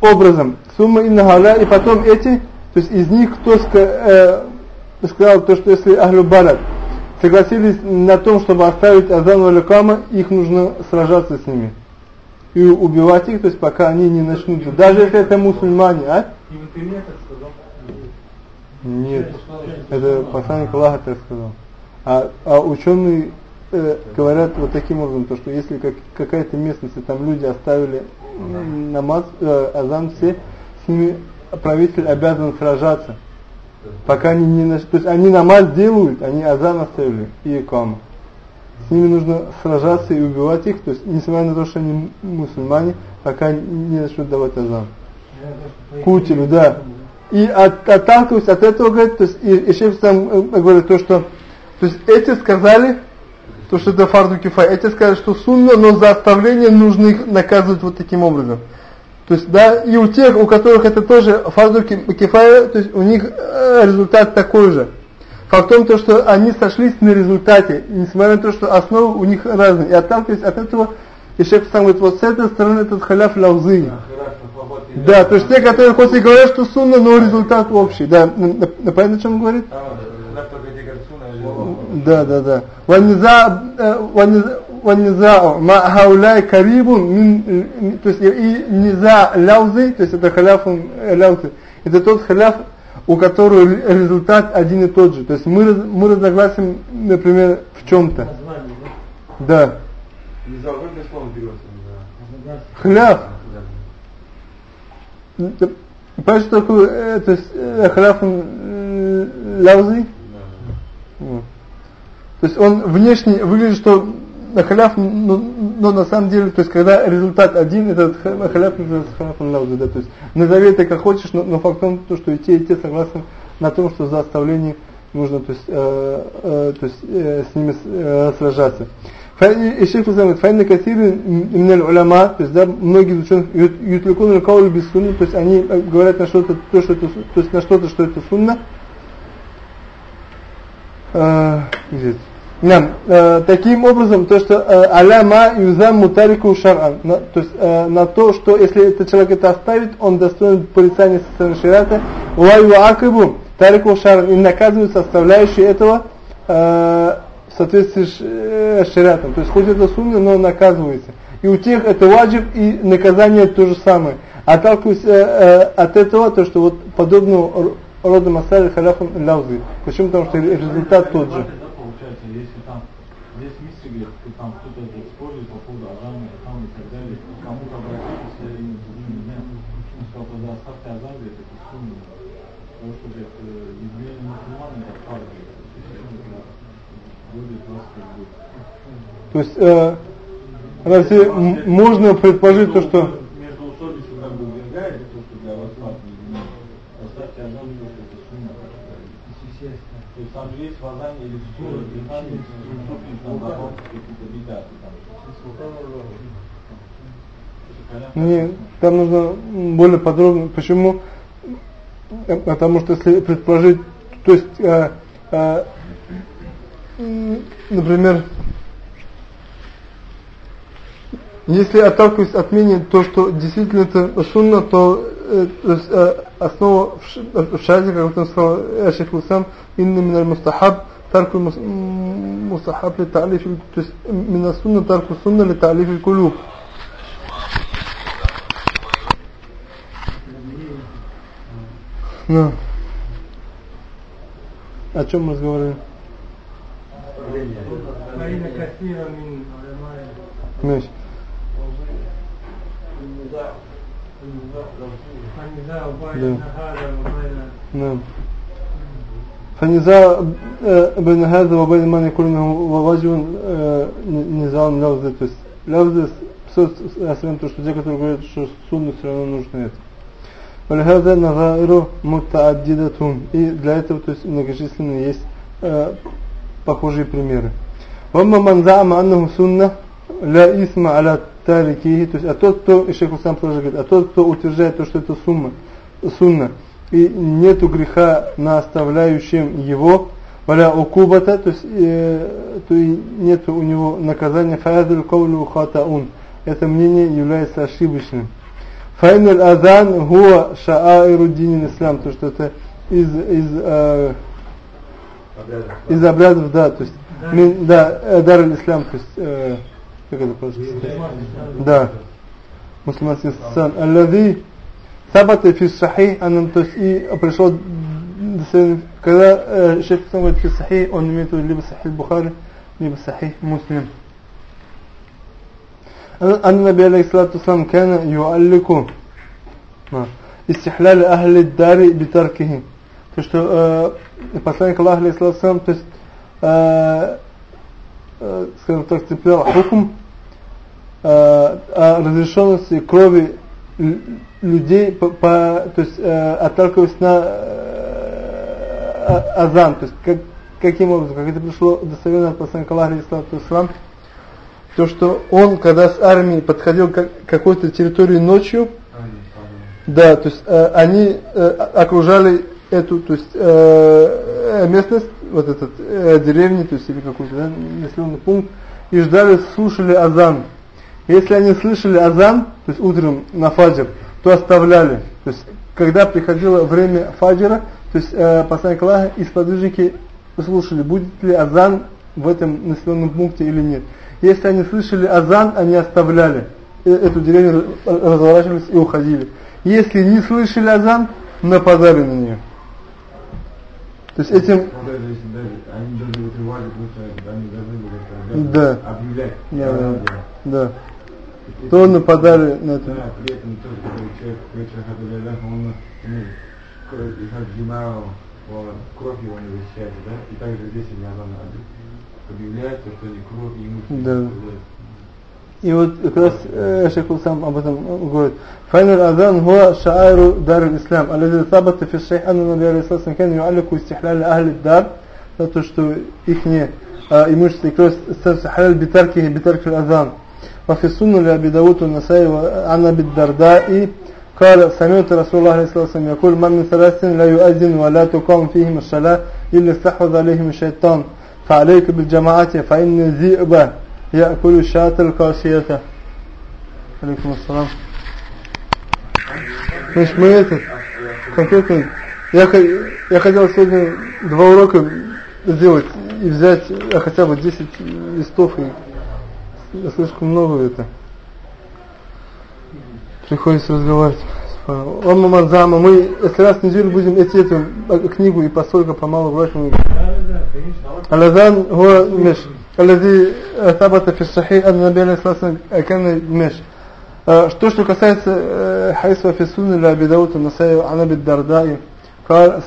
образом? Сумма иннагаля, и потом эти, то есть из них кто ска, э, сказал то, что если Ахлю Барат, согласились на том, чтобы оставить Азан Валикама, их нужно сражаться с ними. И убивать их, то есть пока они не начнут. Даже если это мусульмане, а? Нет, это посланник Аллаха так сказал. А, а ученые э, говорят вот таким образом, то, что если как, какая-то местность, и там люди оставили намаз, э, азан все, с ними правитель обязан сражаться. Пока они не... То есть они намаз делают, они азан оставили и икаму. С ними нужно сражаться и убивать их, то есть несмотря на то, что они мусульмане, пока не начнут давать азан. Кутилю, да. И от, отталкиваясь от этого, говорит, то есть и, и шеф сам э, говорит то, что то есть эти сказали, то, что это фарду кифай, эти сказали, что сунна, но за оставление нужно их наказывать вот таким образом. То есть, да, и у тех, у которых это тоже фарду кифая, то есть у них э, результат такой же. Факт в том, то, что они сошлись на результате, несмотря на то, что основы у них разные. И отталкиваясь от этого, и шейх сам говорит, вот с этой стороны этот халяф лаузы. Да, то есть те, которые хоть и говорят, что сунна, но результат общий. Да, понятно, о чем он говорит? Да, да, да. Ваниза, والنزاع مع هؤلاء قريب من то есть и низа ляузы, то есть это халяф ляузы, это тот халяф, у которого результат один и тот же. То есть мы, мы разногласим, например, в чем-то. Да. Халяф. Понимаешь, что такое то есть, халяф ляузы? То есть он внешне выглядит, что на халяф, но, ну, но на самом деле, то есть когда результат один, этот халяф называется лауза, да, то есть назови это как хочешь, но, но факт в том, что и те, и те согласны на том, что за оставление нужно то есть, э, э, то есть, э, с ними э, сражаться. Фузан говорит, файна катиры именно уляма, то есть да, многие из ученых ютликуны каулю без сунны, то есть они говорят на что-то, то, что это, то есть на что-то, что это сунна. А, где да, э, таким образом, то, что э, аляма юзам мутарику шар'ан, то есть э, на то, что если этот человек это оставит, он достоин порицания со стороны шариата, ва юакибу тарику шар'ан, и наказываются оставляющие этого э, в соответствии с шариатом. То есть хоть это сунна, но наказывается. И у тех это ваджиб, и наказание то же самое. Отталкиваясь э, э, от этого, то что вот подобного рода масали халяфун лаузы. Почему? Потому что результат тот же. Да, получается, если там, здесь мистер говорит, что там кто-то это использует по поводу азана, там и так далее, кому-то обратитесь, я имею в виду меня, он сказал, тогда оставьте азан, говорит, это сумма. Потому что, говорит, э, изменение мусульман это фарт, говорит, будет вас как бы. То есть, э, разве можно предположить то, что... Там есть в азане или в суре, там есть там какие-то бедаты там. Не, там нужно более подробно. Почему? Э, Потому что если предположить, то есть, э, м, например, если отталкиваясь от мнения то, что действительно это сунна, то, э, то есть, э, основа в, ш- в шазе, как он сказал э, шейх Лусам, инна миналь мустахаб, тарку мус- м, мустахаб ли та'лиф, то есть мина сунна тарку сунна ли та'лиф кулуб. Ну. О чем мы разговаривали? فإن كثيرا من علماء Значит, النزاع بين هذا وبين نعم فالنزاع آه، بين هذا وبين من يقول انه واجب آه، نزاع لفظي то есть лавзы особенно то что те которые говорят что сунну все равно нужно это ولهذا نظائر متعددة и для этого то есть многочисленные есть э, похожие примеры وأما من زعم أنه ля исма аля тарикихи, то есть а тот, кто, и шейх Усам тоже говорит, а тот, кто утверждает то, что это сумма, сунна, и нету греха на оставляющем его, валя окубата, то есть, э, то и нету у него наказания, фаядр ковлю хатаун. Это мнение является ошибочным. Файнал азан хуа шааиру динин ислам, то что это из, из э, из обрядов, да, то есть, да, э, дар ислам, то есть, э, как это по-русски сказать? да мусульманский сан аллади сабата фи сахих анам то есть и пришел достоверно- когда э, шейх сам говорит фи сахих он имеет в виду либо сахих бухари либо сахих муслим أن النبي عليه الصلاة والسلام كان يعلق آه، استحلال أهل الدار بتركه то что э, посланник Аллаха алейхиссалату вассалам, то есть э, э, скажем так цеплял хукм э, о разрешенности крови людей по, по- то есть э, отталкиваясь на э, азан. То есть как, каким образом? Как это пришло достоверно от посланника Аллаха то что он когда с армией подходил к какой-то территории ночью да, то есть э, они э, окружали эту, то есть э, э, местность, вот этот э, деревню, то есть или какой-то да, населенный пункт, и ждали, слушали азан. Если они слышали азан, то есть утром на фаджр, то оставляли. То есть когда приходило время фаджра, то есть э, посланник Аллаха и сподвижники слушали, будет ли азан в этом населенном пункте или нет. Если они слышали азан, они оставляли эту деревню, разворачивались и уходили. Если не слышали азан, нападали на нее. То есть этим, даже они даже они объявлять. Да, да. Да. да, то нападали на это. Да, при этом тоже, когда человек, который Хадалялях, он ну, кровь, как зима, он, кровь его не защищает, да? И также здесь они азан объявляется, что они кровь ему Да. И вот как раз э, шейх сам об этом говорит. فإن الأذان هو شعائر دار الإسلام الذي ثبت في الصحيح أن النبي عليه الصلاة والسلام كان يعلق استحلال أهل الدار за то, что их э, имущество и кровь становится халяль битарки и битарки азан. وفي السنة لأبي داود والنسائي وعن أبي الدرداء قال سمعت رسول الله صلى الله عليه وسلم يقول من من ثلاث لا يؤذن ولا تقام فيهم الصلاة إلا استحوذ عليهم الشيطان فعليك بالجماعة فإن الذئب يأكل الشاة القاسية عليكم السلام Значит, мы этот, конкретно, я, я хотел сегодня два урока сделать и взять а хотя бы 10 листов и я слишком много это приходится разговаривать. Он Мамадзама, мы если раз в неделю будем эти эту книгу и постольку помалу брать, мы الأذان هو مش الذي ثبت في الصحيح أن النبي عليه الصلاة والسلام كان مش что, что касается حديث في السنة لأبي داود النسائي عن أبي الدرداء قال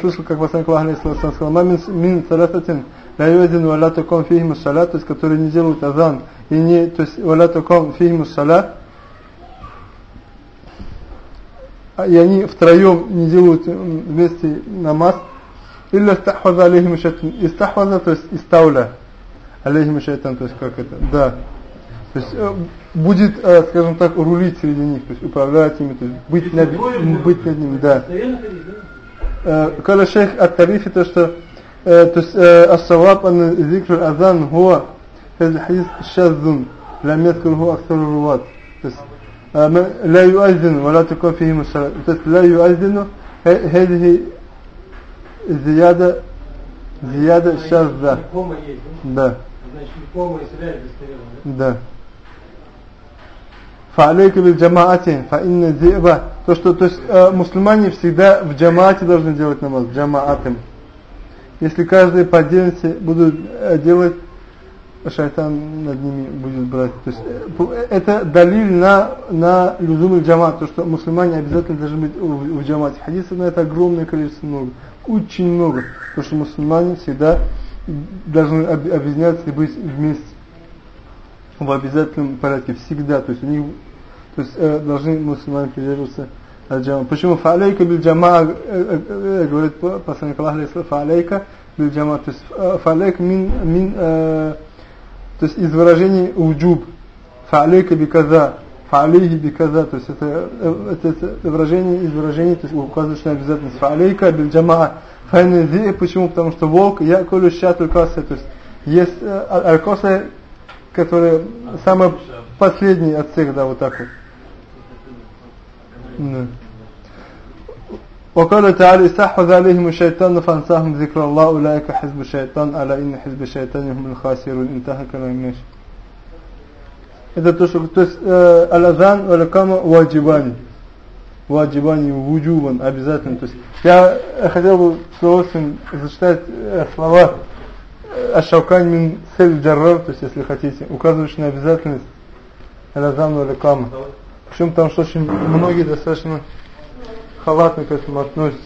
слышал как посланник Аллаха عليه الصلاة والسلام сказал من من ثلاثة ляюэдин валя таком фихиму саля, то есть который не делает азан, и не, то есть валя таком фихиму саля, а, и они втроем не делают вместе намаз, или стахваза алейхим шайтан, и стахваза, то есть истауля, алейхим шайтан, то есть как это, да. То есть э, будет, э, скажем так, рулить среди них, то есть управлять ими, то есть быть над, быть над ними, да. Э, Каля шейх от тарифи, то что الصواب أن ذكر الأذان هو هذا الحديث شاذ لم يذكره أكثر الرواة то есть لا يؤذن ولا تكون فيه الصلاة то есть لا يؤذن هذه زيادة زيادة شاذة да да فعليك بالجماعة فإن الذئب то что то есть э, мусульмане всегда в джамаате должны делать намаз джамаатом если каждый по отдельности будут э, делать шайтан над ними будет брать. То есть э, это далиль на на люзум джамат, то что мусульмане обязательно должны быть в, в джамате. Хадисов на это огромное количество много, очень много, потому что мусульмане всегда должны объединяться и быть вместе в обязательном порядке всегда. То есть у них то есть э, должны мусульмане придерживаться. Почему фалейка бил джама э, э, говорит посланник Аллаха фалейка бил джама, то есть фалейк мин мин то есть из выражений уджуб фа'алейка биказа фа'алейхи биказа то есть это, это, это выражение из выражений то есть указываешь на обязательность фа'алейка бил джамаа файны почему? Потому что волк я колю щату каса то есть есть э, аль-коса который самый последний от всех да вот так вот. وقال تعالى استحوذ عليهم الشيطان فانساهم ذكر الله أولئك حزب الشيطان ألا إن حزب الشيطان هم الخاسرون انتهى كلام ماشي Это то, что то есть э, аль-азан валякама ваджибани. Ваджибани вуджубан обязательно. То есть я хотел бы с удовольствием зачитать э, слова Аш-Шаукань мин сель джаррар, то есть если хотите, указывающие на обязательность аль-азан валякама. Причем там что очень многие достаточно халатно к этому относится.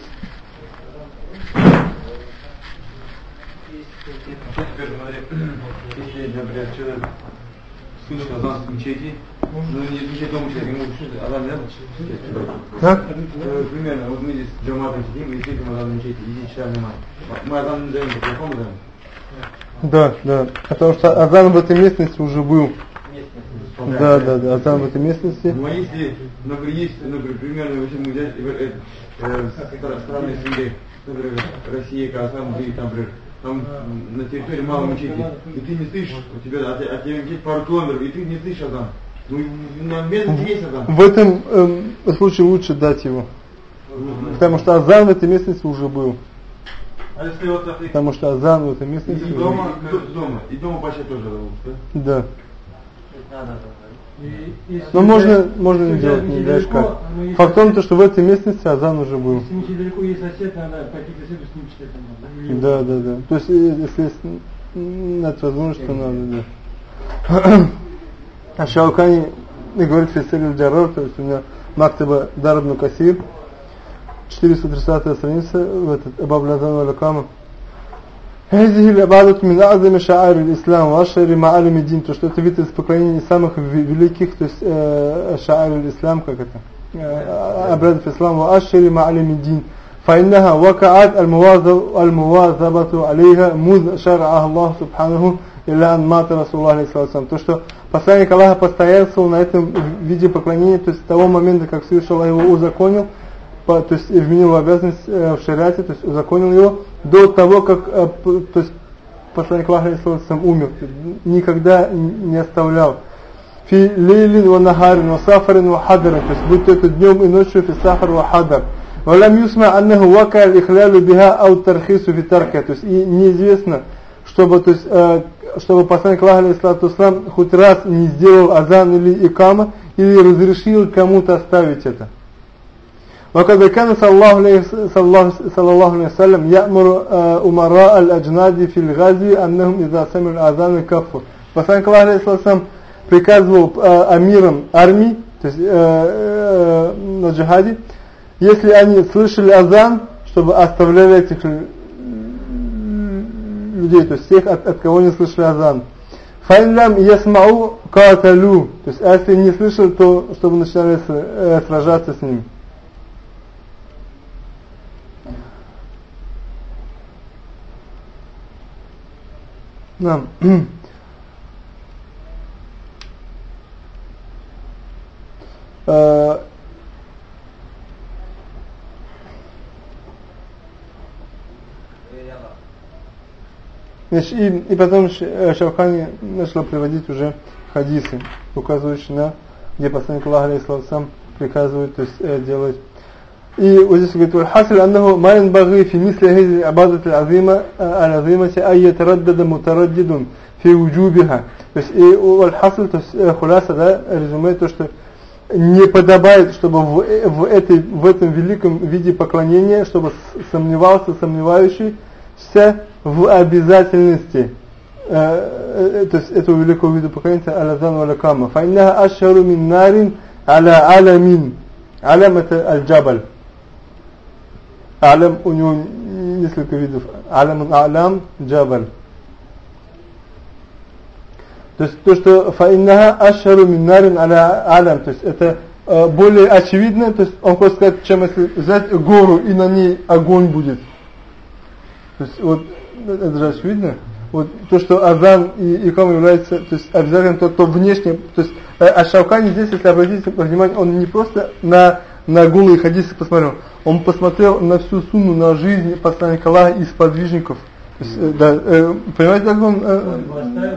Если, например, человек слышит азан в мечети, ну не мечеть дома человек, ему что азан нет? Как? Примерно, вот мы здесь джаматом сидим и слышим азан в мечети, и читаем намаз. Мы азан не даем, по какому даем? Да, да. Потому что азан в этой местности уже был. Да, да, да, азан в этой местности. Ну а если, например, есть, например, примерно, если мы взять э, э, страны СНГ, например, Россия, Казахстан, там, например, там на территории мало мечети, и ты не слышишь, у тебя, от, от тебя мечеть пару километров, и ты не слышишь азан. Ну, на местности есть азан. В этом эм, случае лучше дать его. Потому что азан в этой местности уже был. А если вот так... Потому что азан в этой местности И уже дома, и дома, и дома почти тоже да? Да. Но можно, да, можно не делать, не далеко, как. Факт в том, то, что в этой местности азан уже был. Если недалеко есть сосед, надо пойти к соседу с ним читать. Да, да, да. То есть, э, если есть м, нет возможности, то надо, да. <coughs> А Шаукани говорит Фисель Джарор, то есть у меня Мактаба Дарабну Касир, 430 страница, в этот Абаб Лазан Валакама. هذه العبادة من أعظم شعائر الإسلام وأشهر معالم الدين то что это вид из поклонения самых великих то есть э, шаир الإسلام как это э, обрядов ислама وأشهر معالم الدين فإنها وقعت المواظب- المواظبة عليها مذ شرعها الله سبحانه إلا أن مات رسول الله عليه الصلاة والسلام. То, что посланник Аллаха постоянствовал на этом виде поклонения, то есть с того момента, как Всевышний Аллах его узаконил, по- то есть вменил в обязанность э, в шариате, то есть узаконил его, до того, как э, то есть посланник Аллаха вассалям, умер, никогда не оставлял. Фи лейлин ва нахарин ва сафарин ва хадарин, то есть будь то это днем и ночью фи сафар ва хадар. Валям юсма аннаху вака аль-ихлялю биха ау тархису фи тархия, то есть и неизвестно, чтобы, то есть, э, чтобы посланник Аллаха вассалам хоть раз не сделал азан или икама, или разрешил кому-то оставить это. وقد كان صلى الله عليه صلى الله صلى الله عليه وسلم يأمر آه، أمراء الأجناد في الغزو أنهم إذا سمعوا الأذان كفوا. Посланник Аллаха алейхиссалам приказывал э, амирам армии, то есть э, э, на джихаде, если они слышали азан, чтобы оставляли этих л- людей, то есть тех, от, от кого не слышали азан. Файнлям ясмау каталю, то есть а если не слышали, то чтобы начинали с- э, сражаться с ними. Нам. <clears throat> Э, Значит, и, и потом э, Шавхани начал приводить уже хадисы, указывающие на, где посланник Аллаха сам приказывает то есть, э, делать. И вот здесь говорит, والحاصل أنه ما ينبغي في مثل هذه العبادة العظيمة آه، العظيمة أن يتردد متردد في وجوبها. То есть, и والحاصل, то есть, э, хуляса, да, резюме, то, что не подобает, чтобы в, э, в, этой, в этом великом виде поклонения, чтобы с- сомневался сомневающийся в обязательности э, э, то есть этого великого вида поклонения алязан валякама. Файнаха ашару мин нарин аля аламин. Алям это аль-джабаль. Алям у него несколько видов. Алям алям джабаль. То есть то, что фаиннаха ашару мин нарин аля алям, то есть это э, более очевидно, то есть он хочет сказать, чем если взять гору и на ней огонь будет. То есть вот это же очевидно. Вот то, что азан и икам является, то есть обязательно то, то внешнее, то есть э, а Шавкани здесь, если обратите внимание, он не просто на на голые хадисы посмотрел, он посмотрел на всю сумму, на жизнь посланника Аллаха и сподвижников. То есть, э, да, э, понимаете, как он э,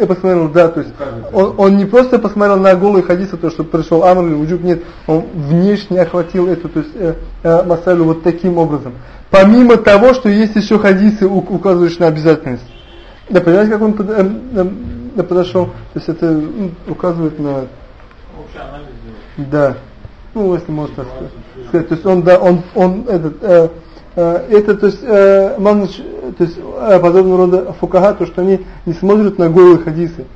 я посмотрел, да, то есть он, он не просто посмотрел на голые хадисы, то, что пришел Амр или Уджуб, нет, он внешне охватил эту, то есть э, э, масалю вот таким образом. Помимо того, что есть еще хадисы, указывающие на обязательность. Да, понимаете, как он под- э, э, подошел? То есть это указывает на... Общий анализ. Да. Ну, если можно сказать. То есть он, да, он, он этот, э, э, это, то есть, э, Мамныч, то есть, э, подобного рода фукага, то, что они не смотрят на голые хадисы.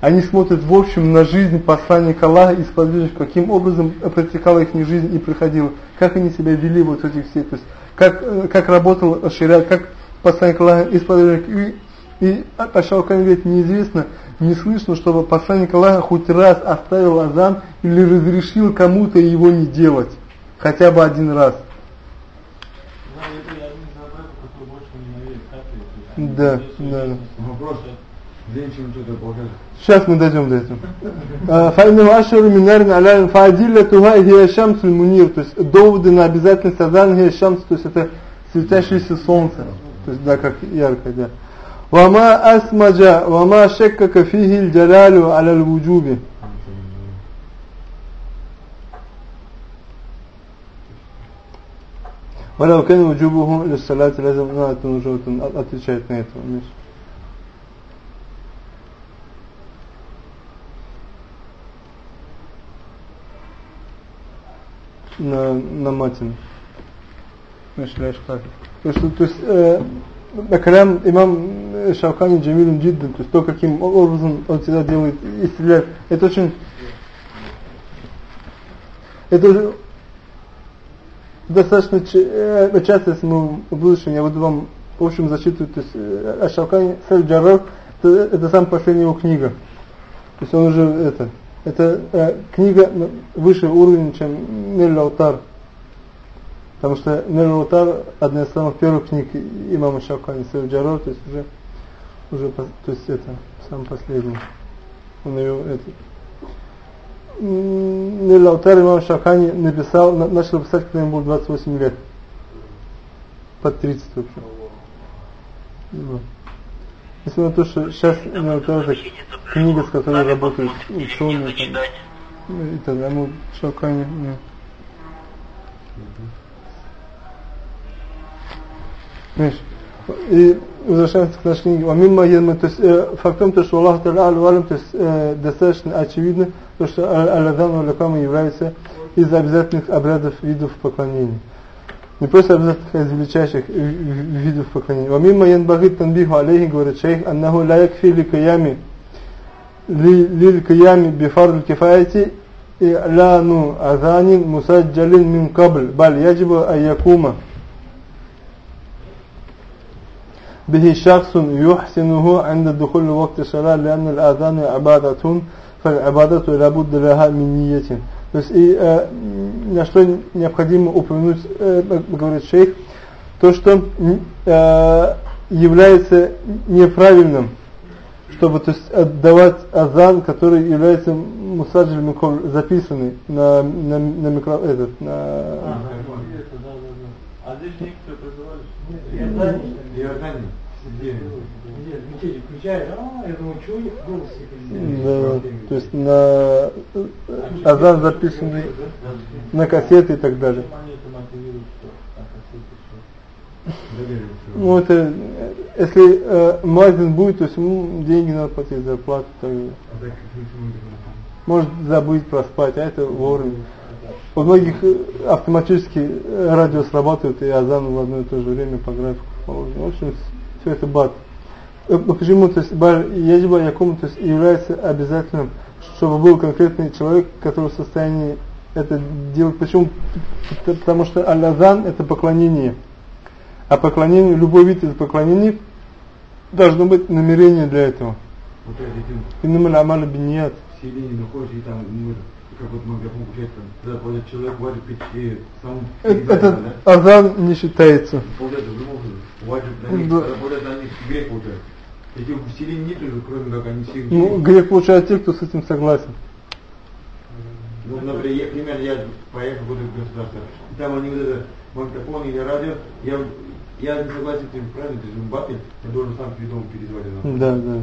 Они смотрят, в общем, на жизнь посланника Аллаха и сподвижников, каким образом протекала их жизнь и приходила, как они себя вели вот эти все, то есть, как, э, как работал шариат, как посланник Аллаха и сподвижник. И Ашалкан говорит, неизвестно, не слышно, чтобы посланник Аллаха хоть раз оставил азан или разрешил кому-то его не делать. Хотя бы один раз. Да? Да. Вопрос. Сейчас мы дойдем до этого. А, Фаинну ашару минарин аляин фаадилля туга хия шамс мунир. То есть доводы на обязательность азан хия шамс, то есть это светящееся солнце. То есть да, как яркое, да. Вама асмаджа, вама шеккака фихи джалялю аля вуджуби. ولو كان وجوبه للصلاة لازم ну, это уже вот он отвечает на это. Миш. на, на матин. Мишляш так. То есть, то есть э, Калям имам э, Шавкани Джамилин Джиддан, то есть то, каким образом он всегда делает, исцеляет, это очень, это достаточно э, часто, если мы в будущем, я буду вам в общем зачитывать, то есть э, Ашавкани Саль Джаррах, это, самая последняя его книга. То есть он уже это, это э, книга на- выше уровня, чем Нель Аутар. Потому что Нель Утар одна из самых первых книг имама Шаукани, Севджарор, то есть уже, уже то есть это, сам последний. Он ее это, Нель Утар имам Шаукани написал, начал писать, когда ему было 28 лет. Под 30 вообще. Вот. Если на то, что сейчас Нель Утар это книга, с которой работают ученые, там, и тогда ему Шаукани, ну, Понимаешь? И возвращаемся к нашей книге. Мимо Ельма, то есть э, факт то, что Аллах Та'аль Валим, то есть э, достаточно очевидно, то, что Аль-Азан Валякама является из обязательных обрядов видов поклонения. Не просто обязательных, а из величайших видов поклонения. Мимо Янбагит Танбиху Алейхи, говорит шейх, «Аннаху ла якфили каями лиль каями бифарль кифайти и ла ну азанин мусаджалин мин кабль, баль яджибу айякума». به شخص يحسنه عند دخول وقت الصلاة لأن الأذان عبادة فالعبادة لابد لها من نية То есть и э, на что необходимо упомянуть, э, говорит шейх, то, что э, является неправильным, чтобы то есть отдавать азан, который является мусаджель записанный на, на, на микро, этот, на... А, а здесь Иордания. Где? Где? Включаешь, а, я думаю, что у них голос Да, то есть на азан записанный на кассеты и так далее. Ну это, если э, магазин будет, то есть ему деньги надо платить, зарплату. Так, может забыть проспать, а это вовремя. У многих э, автоматически э, радио срабатывает и азан в одно и то же время по графику положено. В общем, все это бат. Э, почему то есть яджба якому то есть является обязательным, чтобы был конкретный человек, который в состоянии это делать. Почему? Потому что аль-азан это поклонение. А поклонение, любой вид из поклонений должно быть намерение для этого. Иннамаль амаль биньят селении находишься и там ну, как вот магафон получается, когда человек, ваджиб пить и сам Этот да? азан не считается. Получается, в случае, ваджиб на них, да. когда на них грех получается. Этих вселений нет уже, кроме как они все... Ну, грех получают те, кто с этим согласен. Ну, например, я поехал в это государство, там они вот это магнитофон или радио, я, я не согласен с этим правильно, то есть батль, я должен сам передом перезвать. Да, да.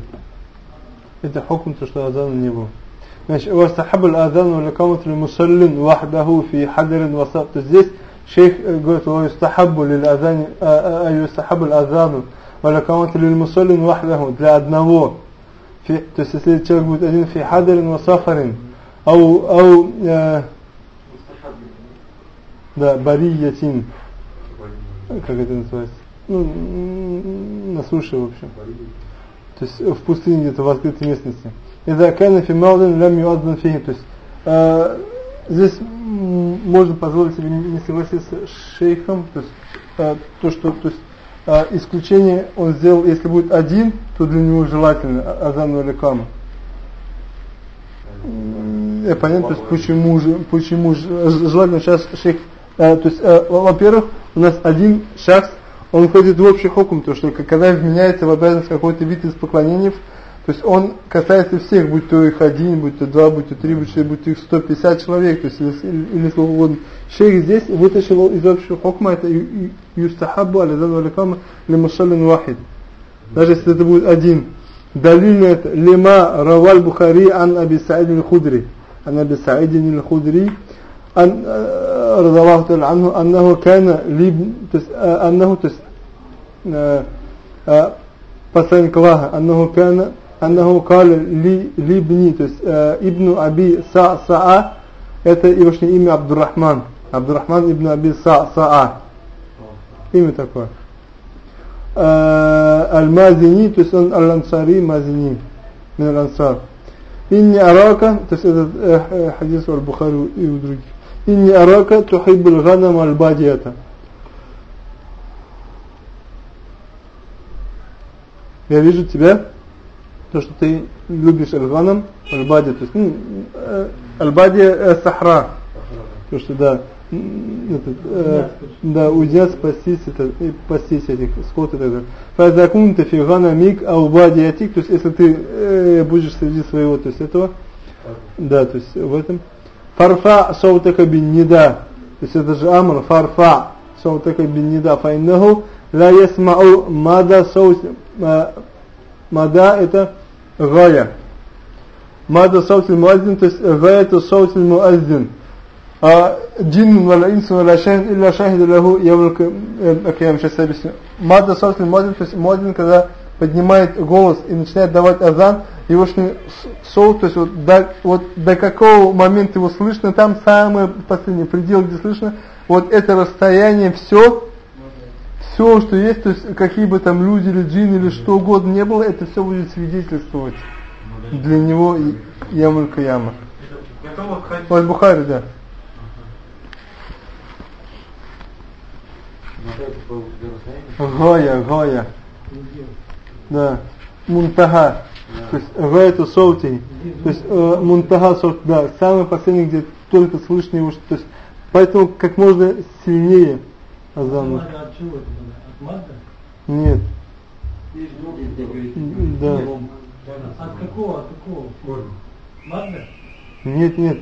Это хукм, то, что азана не было. ماشي واستحب الأذان والإقامة لمصل وحده في حجر وسط здесь شيخ говорит ويستحب للأذان يستحب الأذان والإقامة للمصل وحده для одного في то есть если человек будет один في حجر وسفر أو أو да бариятин как это называется ну на суше в общем то есть в пустыне где-то в открытой местности إذا كان في موضع لم يؤذن فيه то есть э, здесь можно позволить себе не согласиться с шейхом то есть э, то что то есть э, исключение он сделал если будет один то для него желательно а, азан или кама я понятно, то есть почему же, почему же, желательно сейчас шейх, э, то есть, э, во-первых, у нас один шахс, он входит в общий хокум, то что когда вменяется в обязанность какой-то вид из поклонений, то есть он касается всех, будь то их один, будь то два, будь то три, будь то, будь то их 150 человек, то есть или, или сколько угодно. Шейх здесь вытащил из общего хокма это «Юстахаббу ализан валикама лимашалин вахид». Даже если это будет один. Далил это «Лима раваль Бухари ан аби худри». Ан аби худри. Ан э, радаллаху таля анху аннаху кана либ... То есть э, аннаху, то есть э, посланник Аллаха, аннаху кана Аннаху кал ли либни, то есть э, Ибн Аби Са Саа, это его имя Абдуррахман. Абдуррахман Ибн Аби Са Саа. Имя такое. Э, Аль-Мазини, то есть он Аль-Ансари Мазини. Мин Аль-Ансар. Инни арака, то есть этот э, э хадис Аль-Бухари и у других. Инни арака тухиббуль ганам аль-бадията. Я вижу тебя то, что ты любишь аль-ганам, аль-бади, то есть ну, аль-бади э, сахра, то, что да, этот, э, да, уйдят спастись, это, и пастись этих скот и так далее. Фазакун ты фигана миг аубадиатик, то есть если ты э, будешь среди своего, то есть этого, да, то есть в этом. Фарфа саутака бин нида, то есть это же амр, фарфа саутака бин нида, файнаху ла ясмау мада саут, э, мада это гая. Мада саут муазин, то есть гая это саут муазин. جن ولا إنس ولا شاهد إلا شاهد له يوم القيامة сейчас объясню мада саут муазин то есть муазин когда поднимает голос и начинает давать азан его соут то есть вот до, вот до какого момента его слышно там самый последний предел где слышно вот это расстояние все все что есть то есть какие бы там люди или джин или что угодно не было это все будет свидетельствовать для него Ямуль Каяма вот Бухари да Гая, гая. Да. Мунтага. То есть гая соути. То есть э, мунтага да, самый последний, где только слышно его, то есть поэтому как можно сильнее азан. От чего это? От мадда? Нет. Да. От какого? От какого? Мадда? Нет, нет.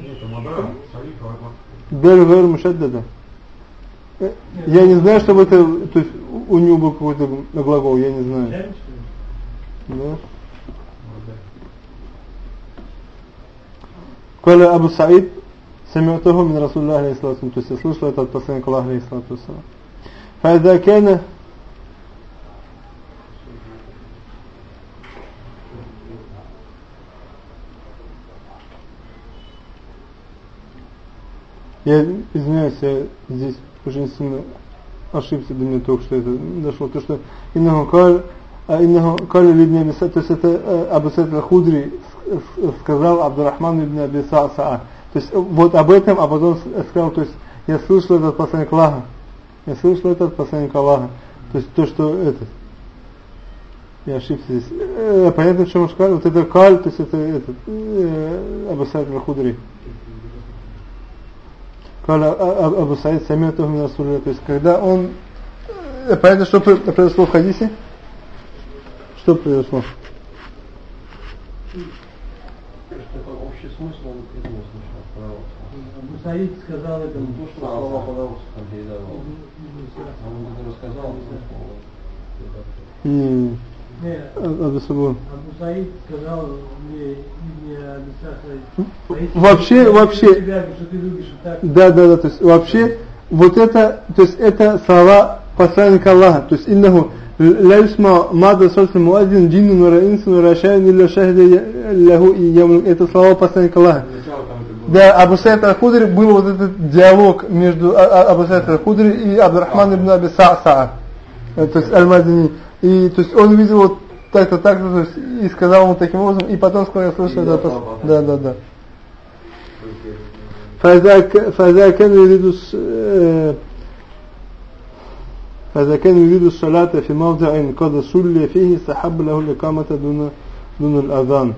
Бель гайр мушаддада. Э, Я не знаю, чтобы это, то есть у него был какой-то глагол, я не знаю. Реально, что ли? Да. قال أبو سعيد سمعته من رسول الله عليه الصلاة والسلام то есть я слышал это от посланника Аллаха عليه الصلاة والسلام فإذا كان Я извиняюсь, я здесь очень сильно ошибся до меня только что это дошло. То, что иннаху каль, а иннаху каль ибн Аби то есть это э, Абу Саид al-Худри сказал Абдурахман ибн Аби Саа. То есть вот об этом, а потом сказал, то есть я слышал этот посланник Аллаха. Я слышал это от посланника Аллаха. То есть то, что этот. Я ошибся здесь. Э, понятно, что чем шкаль? Вот это каль, то есть это этот. Э, Абу Саид Махудри. Каля а, а, а, Абу Саид Самиатов Минасулина. То есть когда он... Э, понятно, что произошло в хадисе? Что произошло? Саид сказал этому, ну, то, что слова подавался. Не, Не, Абу Сабун. Абу Саид сказал мне Ибн Абиса Вообще, вообще- Тебя, что ты любишь вот так. Да, да, да, то есть вообще вот это, то есть это слова посланника Аллаха, то есть иннаху لا يسمع ماذا صوت المؤذن جن ولا انس ولا شاهد الا شهد له يوم это слова посланника Аллаха. Сначала там это было. Да, Абу Саид Аль-Худри был вот этот диалог между А- А- Абу Саид Аль-Худри и Абдурахман ибн Аби Са'са, э, то есть Аль-Мадини. И то есть он видел вот так-то, так-то, то есть и сказал ему таким образом, и потом сказал, я слышал, И да, запал пос- потом. да, да, да. فإذا ك- فإذا كان يريد الس- آه، فإذا كان يريد الصلاة في موضع قد صلي فيه استحب له الإقامة دون دون الأذان.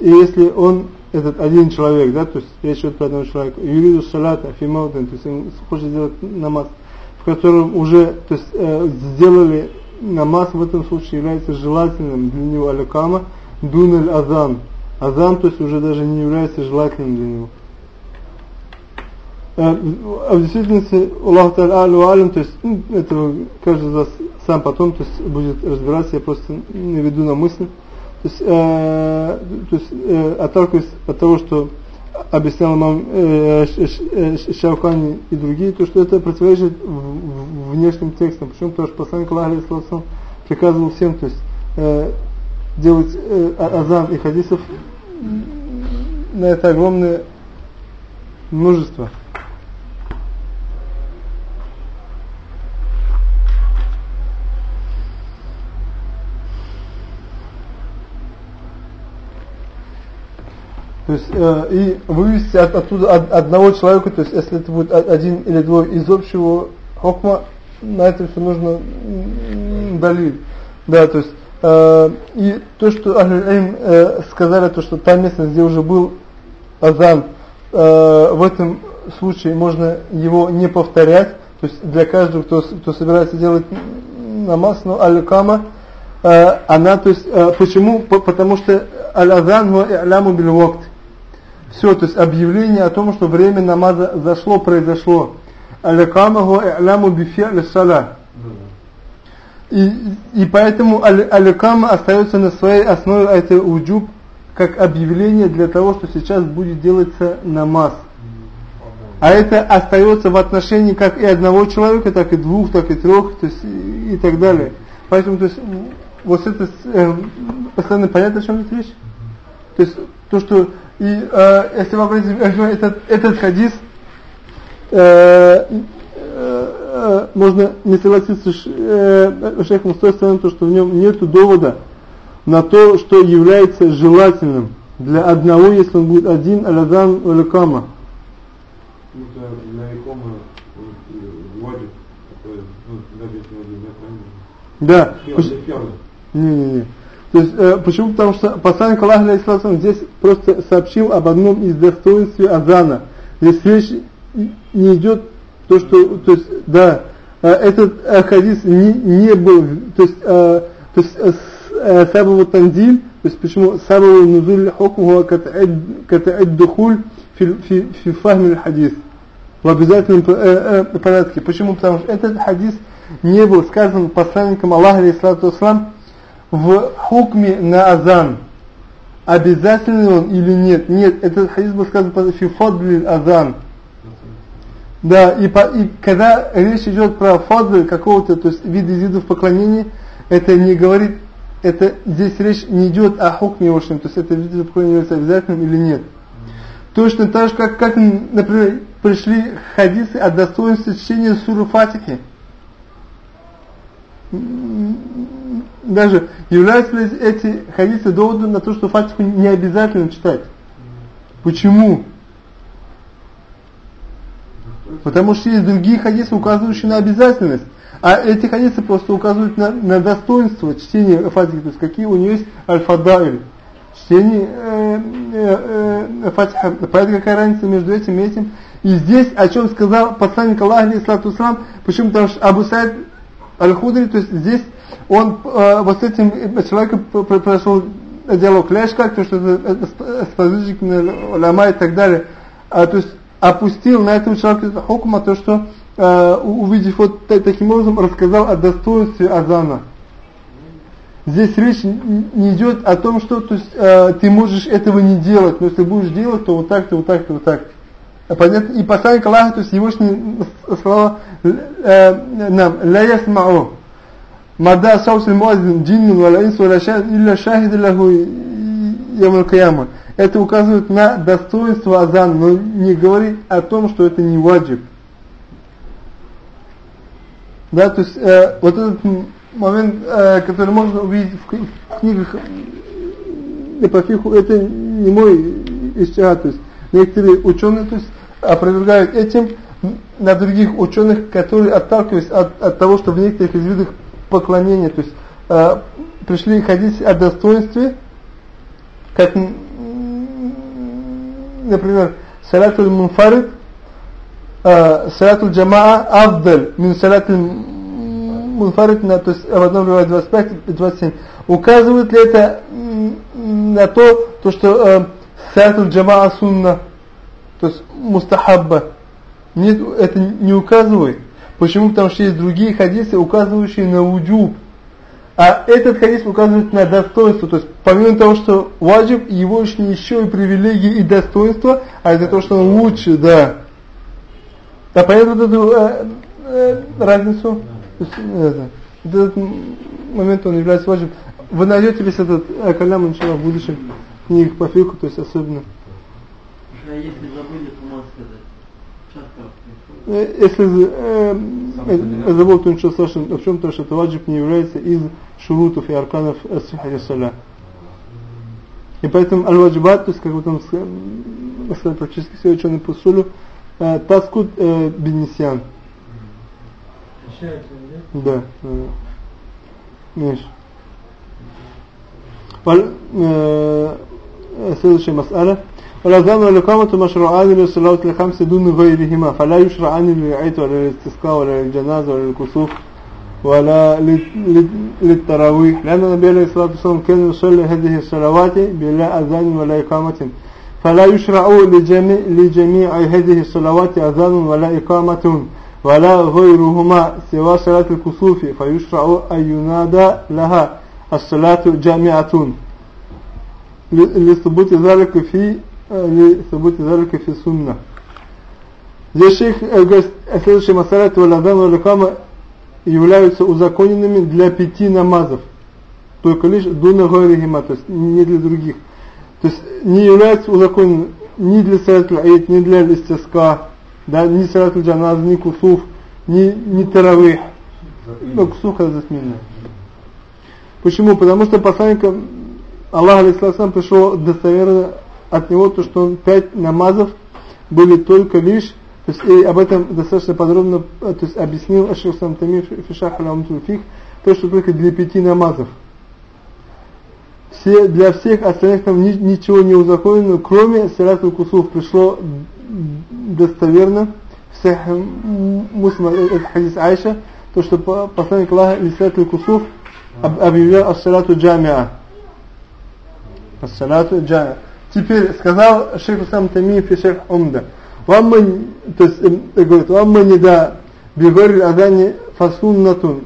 И если он, этот один человек, да, то есть речь идет про одного человека, юриду салата фи маудин, то есть он хочет сделать намаз, в котором уже, то есть э, сделали намаз в этом случае является желательным для него аликама дун азан. Азан, то есть уже даже не является желательным для него. Э, А в действительности, Аллах алю алим, то есть ну, это каждый из вас сам потом то есть, будет разбираться, я просто наведу на мысль. То есть, э, то есть э, отталкиваясь от того, что объяснял имам э, Шаухани и другие, то что это противоречит внешним текстам. Почему? Потому что посланник Аллаха приказывал всем, то есть э, делать э, а- азан и хадисов на это огромное множество. То есть э, и вывести от, оттуда од- одного человека, то есть если это будет один или двое из общего хокма, на это все нужно м, далиль. Да, то есть э, и то, что Ахль э, сказали, то, что та местность, где уже был азан, э, в этом случае можно его не повторять, то есть для каждого, кто, кто собирается делать намаз, но аль-кама, э, она, то есть, э, почему? Потому что аль-азан ва и'ляму бил Все, то есть объявление о том, что время намаза зашло, произошло. Аль-кама ва и'ляму би фи'ль сала. И, и поэтому аль-кама остается на своей основе, а это уджуб, как объявление для того, что сейчас будет делаться намаз. А это остается в отношении как и одного человека, так и двух, так и трех, то есть и, и так далее. Поэтому то есть вот это э, постоянно понятно, о чем идет речь. То есть то, что и э, если вы обратите этот, этот хадис э, э, э, можно не согласиться с э, шейхом с той стороны, то, что в нем нет довода на то, что является желательным для одного, если он будет один, алязан или кама. Ну, вводит, ну, да. Не-не-не. То есть, э, почему? Потому что посланник Аллаха алейхиссалам здесь просто сообщил об одном из достоинств Азана. Здесь речь не идет то, что, то есть, да, э, этот э, хадис не, не был, то есть, э, то есть, э, э сабабу тандиль, то есть, почему сабабу нузуль хукму ката'ид духуль фи, фи, фи фахми хадис в обязательном э, э, порядке. Почему? Потому что этот хадис не был сказан посланником Аллаха, алейхиссалату в хукме на азан. Обязательный он или нет? Нет, этот хадис был сказан фи фадлил азан. Да, и, по, и когда речь идет про фадль какого-то, то есть вид из видов поклонения, это не говорит, это здесь речь не идет о хукме его, то есть это вид поклонения является обязательным или нет. Точно так же, как, как например, пришли хадисы о достоинстве чтения суры Фатихи. Даже являются ли эти хадисы доводом на то, что Фатиху не обязательно читать? Почему? Потому что есть другие хадисы, указывающие на обязательность. А эти хадисы просто указывают на, на достоинство чтения Фатихи, то есть какие у нее есть аль-фадайль. Чтение э, э, э, Фатиха. Поэтому какая разница между этим и этим? И здесь, о чем сказал посланник Аллаха, алейхиссалату почему? Потому что Абу Сайд Аль-Худри, то есть здесь он э, вот с этим э, человеком произошел дело клешка, то что э, это сподвижник лама и так далее. А, то есть опустил на этого человека хокма то, что э, увидев вот таким образом, рассказал о достоинстве Азана. Здесь речь не идет о том, что то есть, э, ты можешь этого не делать, но если будешь делать, то вот так-то, вот так-то, вот так. А понятно? И посланник Аллаха, то есть его э, слова э, нам, «Ля ясмау». Мада саусин муазин джиннин валя инсу валя шахид илля шахид ляху ямуль каяма. Это указывает на достоинство азана, но не говорит о том, что это не ваджиб. Да, то есть э, вот этот момент, э, который можно увидеть в, в книгах по это не мой исчага, то есть некоторые ученые то есть, опровергают этим на других ученых, которые отталкиваясь от, от того, что в некоторых из видах поклонения, то есть э, пришли ходить о достоинстве, как, например, салатуль мунфарид, э, салатуль джамаа авдаль, мин салатуль мунфарид, то есть в одном ревае 25 и 27. Указывает ли это на то, то что э, салатуль джамаа сунна, то есть мустахабба. Нет, это не указывает. Почему? Потому что есть другие хадисы, указывающие на уджуб. А этот хадис указывает на достоинство. То есть, помимо того, что ваджиб, его еще, еще и привилегии и достоинство, а это то, что он лучше, да. А понятно эту э, э, разницу? Есть, это, этот момент он является важным. Вы найдете весь этот э, калям, в будущем книгах по фику, то есть особенно. Если забыли, то можно сказать. Э, если э, э, забыл, ничего страшного, в чем то, что это ваджиб не является из шурутов и арканов сихари саля. И поэтому аль-ваджибат, то есть, как бы там сказали практически все ученые по сулю, э, таскут э, бенесян. Да. Э, Видишь. Следующая мас'аля. والأذان والإقامة مشروعان للصلاة الخمس دون غيرهما فلا يشرعان للعيد ولا للاستسقاء ولا للجنازة ولا للكسوف ولا للتراويح لأن النبي عليه الصلاة والسلام كان يصلي هذه الصلوات بلا أذان ولا إقامة. فلا يشرع لجميع, لجميع هذه الصلوات أذان ولا إقامة ولا غيرهما سوى صلاة الكسوف فيشرع أن ينادى لها الصلاة جامعة. لثبوت ذلك في لثبوت ذلك في السنة Здесь шейх говорит, следующий масалят валадан валикама являются узаконенными для пяти намазов. Только лишь дуна гойрихима, то есть не для других. То есть не являются узаконенными ни для салат аид, ни для истиска, да, ни салат джаназ, ни кусуф, ни, ни таравих. Ну, кусуф это засменно. Почему? Потому что посланник Аллах Алисалам пришел достоверно от него, то, что пять намазов были только лишь то есть и об этом достаточно подробно то есть, объяснил Ашир Самтами Фишах Аламтульфих, то, что только для пяти намазов. Все, для всех остальных там ничего не узаконено, кроме Салату Кусуф пришло достоверно в Сахих Муслима, это хадис Айша, то, что посланник Аллаха Салату Кусуф объявлял Ас-Салату Джамиа. Ас-Салату Джамиа. Теперь сказал шейх Сам Тамиев и шейх Умда. Вамма, то есть, говорит, вамма не да бигори адани фасуннатун.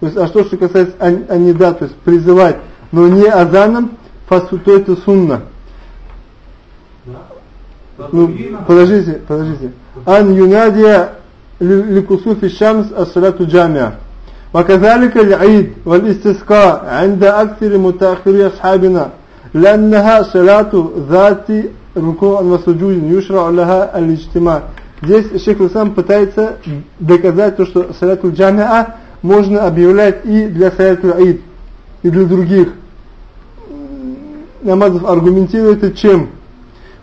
То есть, а что, что касается анида, то есть призывать, но не азаном, фасу, то это сунна. Ну, подождите, подождите. Ан юнадия لكسوف الشمس الصلاة جامعة وكذلك العيد والاستسقاء عند أكثر متأخري أصحابنا لأنها صلاة ذات руку'ан ва суджудин юшра лаха аль-иджтима. Здесь шейх сам пытается доказать то, что саляту джамиа можно объявлять и для саляту аид, и для других. Намазов аргументирует это чем?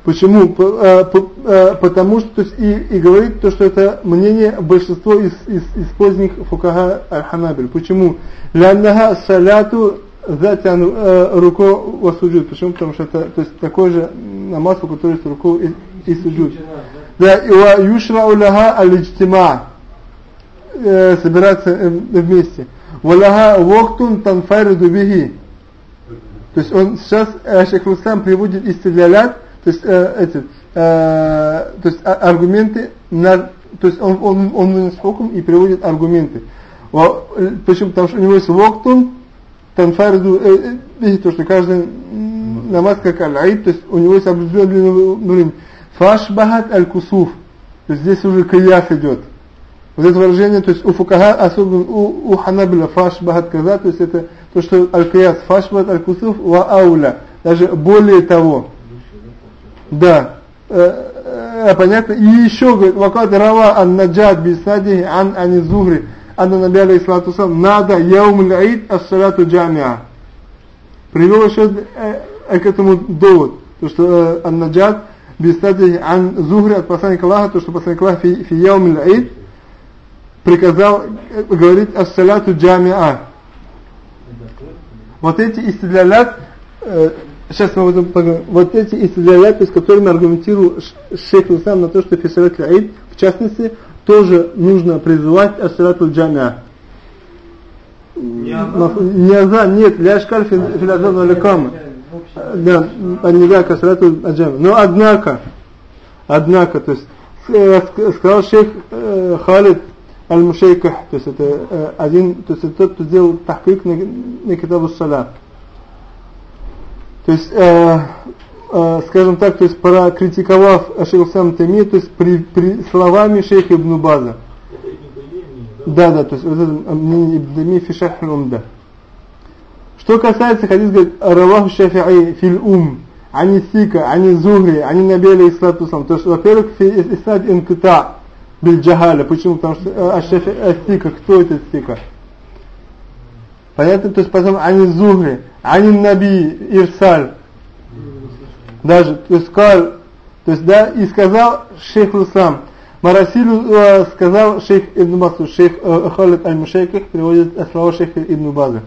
Почему? Потому что то есть, и, и говорит то, что это мнение большинства из, из, из поздних фукаха аль-ханабиль. Почему? Ляннаха саляту затяну э, руку во суджуд. Почему? Потому что это то есть, такой же намаз, у которого есть руку и, и суджуд. Да, и ва юшра уляха аль-иджтима. Э, собираться э, вместе. Валяха воктун танфайриду бихи. То есть он сейчас, э, Шейх Рустам приводит истилялят, то есть э, эти, э, то есть а, аргументы, на, то есть он, он, он, он и приводит аргументы. Почему? Потому что у него есть воктун, танфарду, э, видите, то, что каждый намаз как аль-аид, то есть у него есть определенный время. Фашбахат аль-кусуф, то есть здесь уже кияс идет. Вот это выражение, то есть у фукаха, особенно у, у ханабиля, фашбахат каза, то есть это то, что аль-кияс, фашбахат аль-кусуф ва ауля, даже более того. Да. Э, э, понятно? И еще говорит, вакат рава ан-наджад биснади ан Анна Наби алейхиссалату сам надо яумуль аид ас-салату джамиа. Привел еще э, э, к этому довод, то что э, Ан-Наджад бистадих ан зухри от посланника Аллаха, то что посланник Аллаха фи, фи яумуль аид приказал э, говорить ас-салату джамиа. Вот эти истидлялят, э, сейчас мы будем поговорим, вот эти истидлялят, с которыми аргументировал шейх Ислам на то, что фи салату аид, в частности, тоже нужно призывать ассалату джамиа. Не азан, нет, ляшкаль филазан аликама. Да, аннидака ассалату джамиа. Но однако, однако, то есть, э, сказал шейх э, Халид аль-Мушейках, то есть это э, один, то есть это тот, кто сделал тахкик на, на китабу салат. То есть, скажем так, то есть прокритиковав Шейх Сам Тами, то есть при, при словами шейха Ибн База. Да, да, то есть вот это мнение Ибн Тами фишах да. Что касается хадис, говорит, Раваху Шафи'и фил ум, ани сика, ани зухри, ани наби алейхиссалату То есть, во-первых, иснад инкита бил джахаля. Почему? Потому что э, а сика, кто этот сика? Понятно? То есть потом ани зухри, ани наби ирсаль даже, то есть сказал, то есть да, и сказал шейх Лусам, Марасилу э, сказал шейх Ибн Басу, шейх э, Халид Аль-Мушайких переводит слова шейха Ибн База.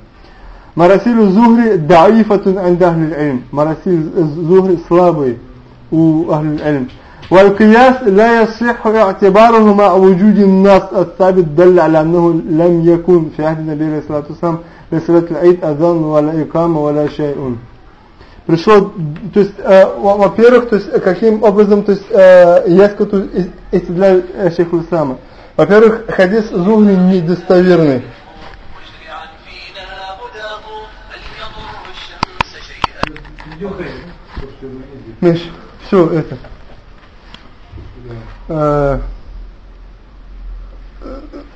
Марасилу Зухри даифатун андахли илм. Марасил Зухри слабый у Ахлю Алим. والقياس لا يصح اعتباره مع وجود النص الثابت دل على أنه لم يكن في عهد النبي عليه الصلاة والسلام لصلاة العيد أذان ولا إقامة ولا شيء пришло, то есть, э, во-первых, то есть, каким образом, то есть, э, есть кто-то эти для шейха Исама. Во-первых, хадис Зугри недостоверный. Миш, все это. Э,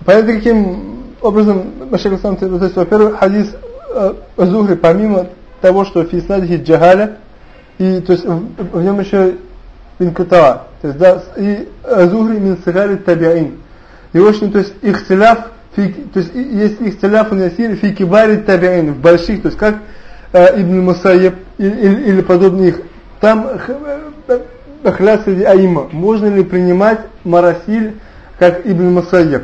понятно, каким образом Машек Исам, то есть, во-первых, хадис э, Зухри, помимо того, что фиснадихи джагаля, и то есть в, в нем еще инката, то есть да, и Зухри мин сигари табиаин. И очень, то есть ихтиляф, фи, то есть есть ихтиляф у Насири фи кибари табиаин, в больших, то есть как э, Ибн Мусаеб или, или подобные их. Там хля среди аима. Можно ли принимать марасиль как Ибн Мусаеб?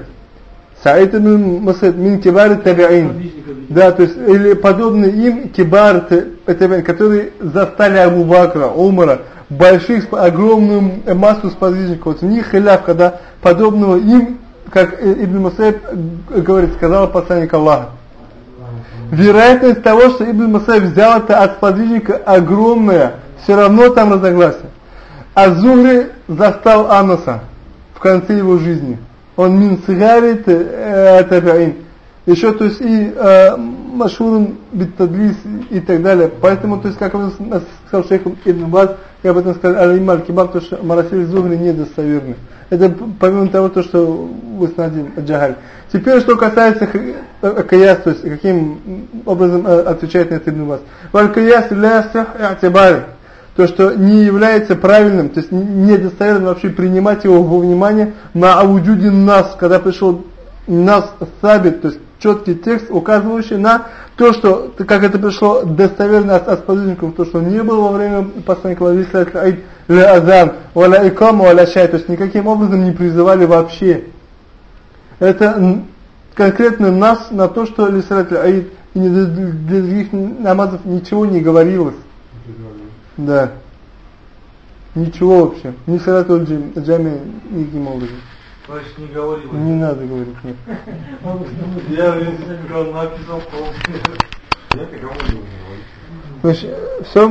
Саид ибн Мусаид мин кибар табиин. Да, то есть, или подобные им кибар табиин, которые застали Абу Бакра, Умара, больших, огромную массу сподвижников. Вот у них хиляф, когда подобного им, как Ибн Мусаид говорит, сказал посланник Аллаха. Вероятность того, что Ибн Мусаид взял это от сподвижника огромная, все равно там разногласия. А Зухри застал Анаса в конце его жизни он мин сигарит э, табиин. Еще, то есть, и э, машурун биттадлис и так далее. Поэтому, то есть, как он сказал шейх Ибн Баз, я об этом сказал, аль-Ималь Кибар, то, что Марасиль Зугри недостоверны. Это помимо того, то, что вы снадим Джагаль. Теперь, что касается каяс, то есть, каким образом э, отвечает на это Ибн Баз. Валь-Каяс ля сах i'тибари то, что не является правильным, то есть недостоверно вообще принимать его во внимание на ауджуди нас, когда пришел нас сабит, то есть четкий текст, указывающий на то, что, как это пришло достоверно от, сподвижников, то, что не было во время посланника Аид ля азан, валя икама, валя шай, то есть никаким образом не призывали вообще. Это конкретно нас на то, что лисрат аид и для других намазов ничего не говорилось. Да. Ничего вообще. Не советую джами никаким образом. Значит, не говорил. Не надо говорить, нет. Я написал Я никому не говорю. Значит, все,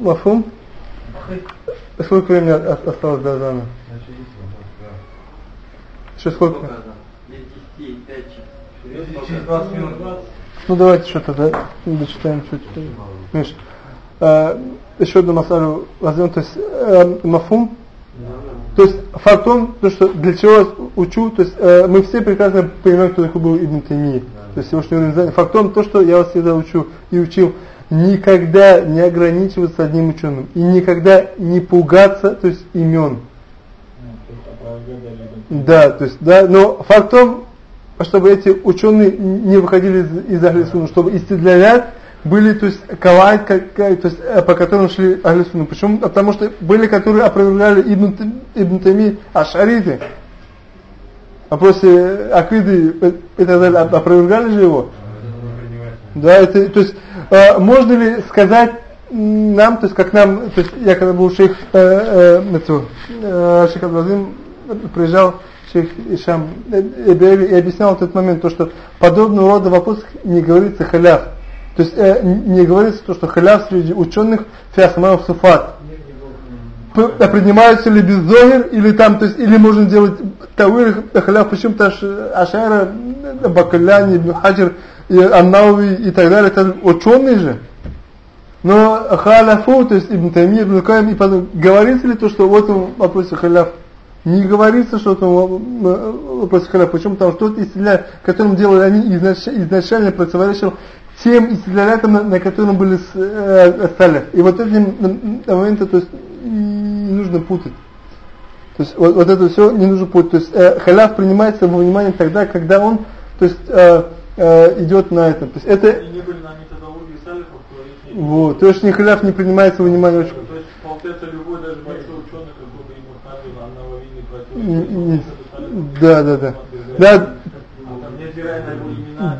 мафум? Сколько времени осталось до Азана? Еще сколько? Через 20 минут. Ну давайте что-то да, дочитаем чуть. Миш, э, еще одну масалю возьмем, то есть э, мафум, то есть факт то, что для чего учу, то есть э, мы все прекрасно понимаем, кто такой был Ибн Тайми, то есть уровень знания. Факт том, то, что я вас всегда учу и учил, никогда не ограничиваться одним ученым и никогда не пугаться, то есть имен. Да, то есть, да, но факт том, чтобы эти ученые не выходили из, из Ахлисуна, чтобы истедлялять были, то есть, кавайт, как, то есть, э, по которым шли Ахлисуна. Почему? Потому что были, которые опровергали Ибн, Ибн Тайми Ашариты. А после Акиды и так далее, опровергали же его? Да, это, то есть, э, можно ли сказать нам, то есть, как нам, то есть, я когда был шейх, э, э, это, э, шейх Абдазим приезжал, шейх Ишам Эбеви и объяснял в этот момент, то, что подобного рода вопрос не говорится халяв. То есть э, не говорится то, что халяв среди ученых фиасмаев суфат. Принимаются ли без зогер, или там, то есть, или можно делать тауир, халяв, почему-то Ашайра, Бакаляни, Ибн Хаджир, и Аннауи и так далее, это ученые же. Но халяфу, то есть Ибн Тайми, Ибн Каим, и потом, говорится ли то, что вот он вопросе халяф? Не говорится, что там вопросе халяф. Почему? Потому что тот исцеля, которым делали они изначально противоречил тем истилялятам, на, на котором были э, салях. И вот этим моментом, то есть, не нужно путать. То есть, вот, вот это все не нужно путать. То есть, э, халяв принимается во внимание тогда, когда он, то есть, э, э, идет на это. То есть, это... не были на методологии салифов, то есть... Вот, то есть, не халяв не принимается во внимание. То есть, получается, любой даже большой ученый, как бы ему ставил анновавийный против... Да, да, да. Да,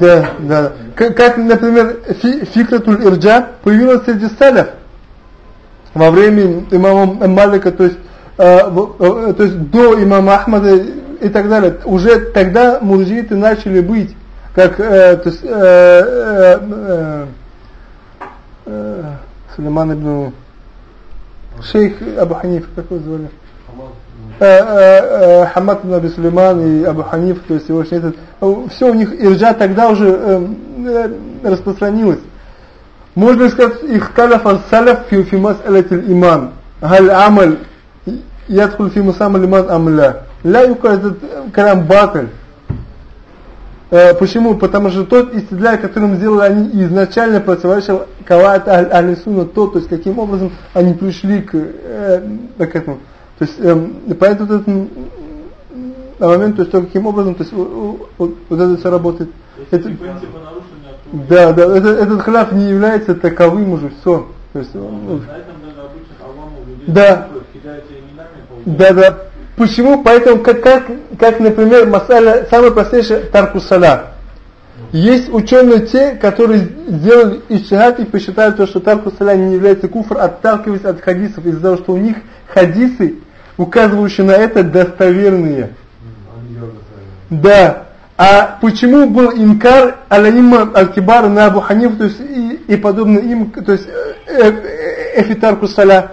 да, да. Как, как например, фи, фикратуль ирджа появилась среди салев. во время имама Малика, то есть, э, э, то есть до имама Ахмада и так далее. Уже тогда муржииты начали быть, как э, то есть, э, э, э, э, Сулейман ибн шейх Абу Ханиф, как его звали? Э, Хамад ибн Аби Сулейман и Абу Ханиф, то есть его этот, все у них ирджа тогда уже э, распространилось. Можно сказать, их таляф саляф фи фи мас'алатил иман. Халь амаль ядхул фи мусам иман амля. Ля юка этот калям баталь. Почему? Потому что тот истидляй, которым сделали они изначально противоречил каваат ахли сунна, то, то есть каким образом они пришли к, э, к этому. То есть, э, поэтому этот на момент, то есть то, каким образом, то есть вот, вот это все работает. Это, да, да, это, этот хляф не является таковым уже, все. То есть, ну, да, да, да. Почему? Поэтому, как, как, как например, масаля, самый простейший таркусаля. Есть ученые те, которые сделали иштихат и посчитали то, что таркусаля не является куфр, отталкиваясь от хадисов, из-за того, что у них хадисы, указывающие на это, достоверные. Да. А почему был инкар аляима аль-кибар на Абу Ханиф, то есть и, и подобно им, то есть э, э, эфитарку саля?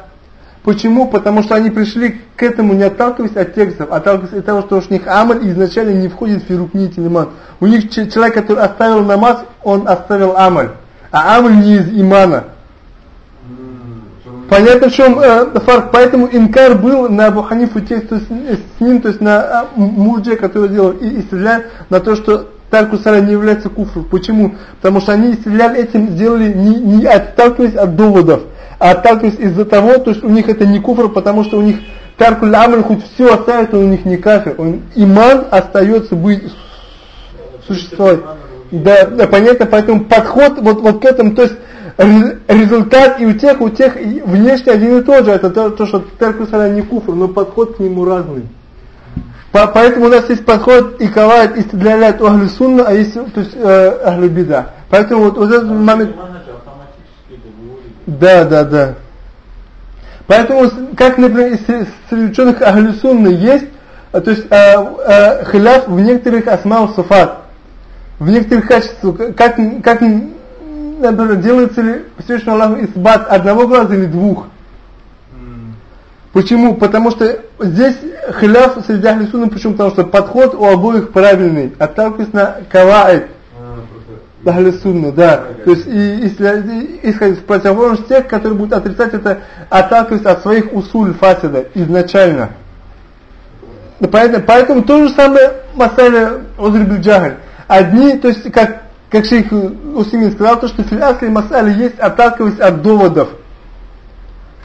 Почему? Потому что они пришли к этому не отталкиваясь от текстов, а отталкиваясь от того, что у них амаль изначально не входит в фирукни телеман. У них человек, который оставил намаз, он оставил амаль. А амаль не из имана. Понятно, в чем э, фарк. Поэтому инкар был на Абу Ханифу текст, то есть, э, с ним, то есть на э, мурджи, который делал, и исцелял на то, что Тарку Сара не является куфру. Почему? Потому что они исцеляли этим, сделали не, не отталкиваясь от доводов, а отталкиваясь из-за того, то есть у них это не куфр, потому что у них Тарку Амаль хоть все оставит, он у них не кафир. Он, иман остается быть, существовать. Да, да, понятно, поэтому подход вот, вот к этому, то есть результат и у тех, у тех внешне один и тот же. Это то, то что Терку не куфр, но подход к нему разный. По, поэтому у нас есть подход и кавает, и стреляет у Ахли Сунна, а есть то есть, э, Ахли Бида. Поэтому вот, вот этот момент... Да, да, да. Поэтому, как, например, среди ученых Ахли Сунны есть, то есть э, э, хиляф в некоторых асмау суфат, в некоторых качествах, как, как например, делается ли Всевышнему Аллаху избат одного глаза или двух? Почему? Потому что здесь хиляф среди ахли сунна, почему? Потому что подход у обоих правильный, отталкиваясь на каваид. Сунна, да. То есть, и, если исходить в противоположность тех, которые будут отрицать это, отталкиваясь от своих усуль фасида изначально. Поэтому, поэтому то же самое масаля Озрибиль. Одни, то есть, как как шейх Усимин сказал, то, что филясли масали есть, отталкиваясь от доводов,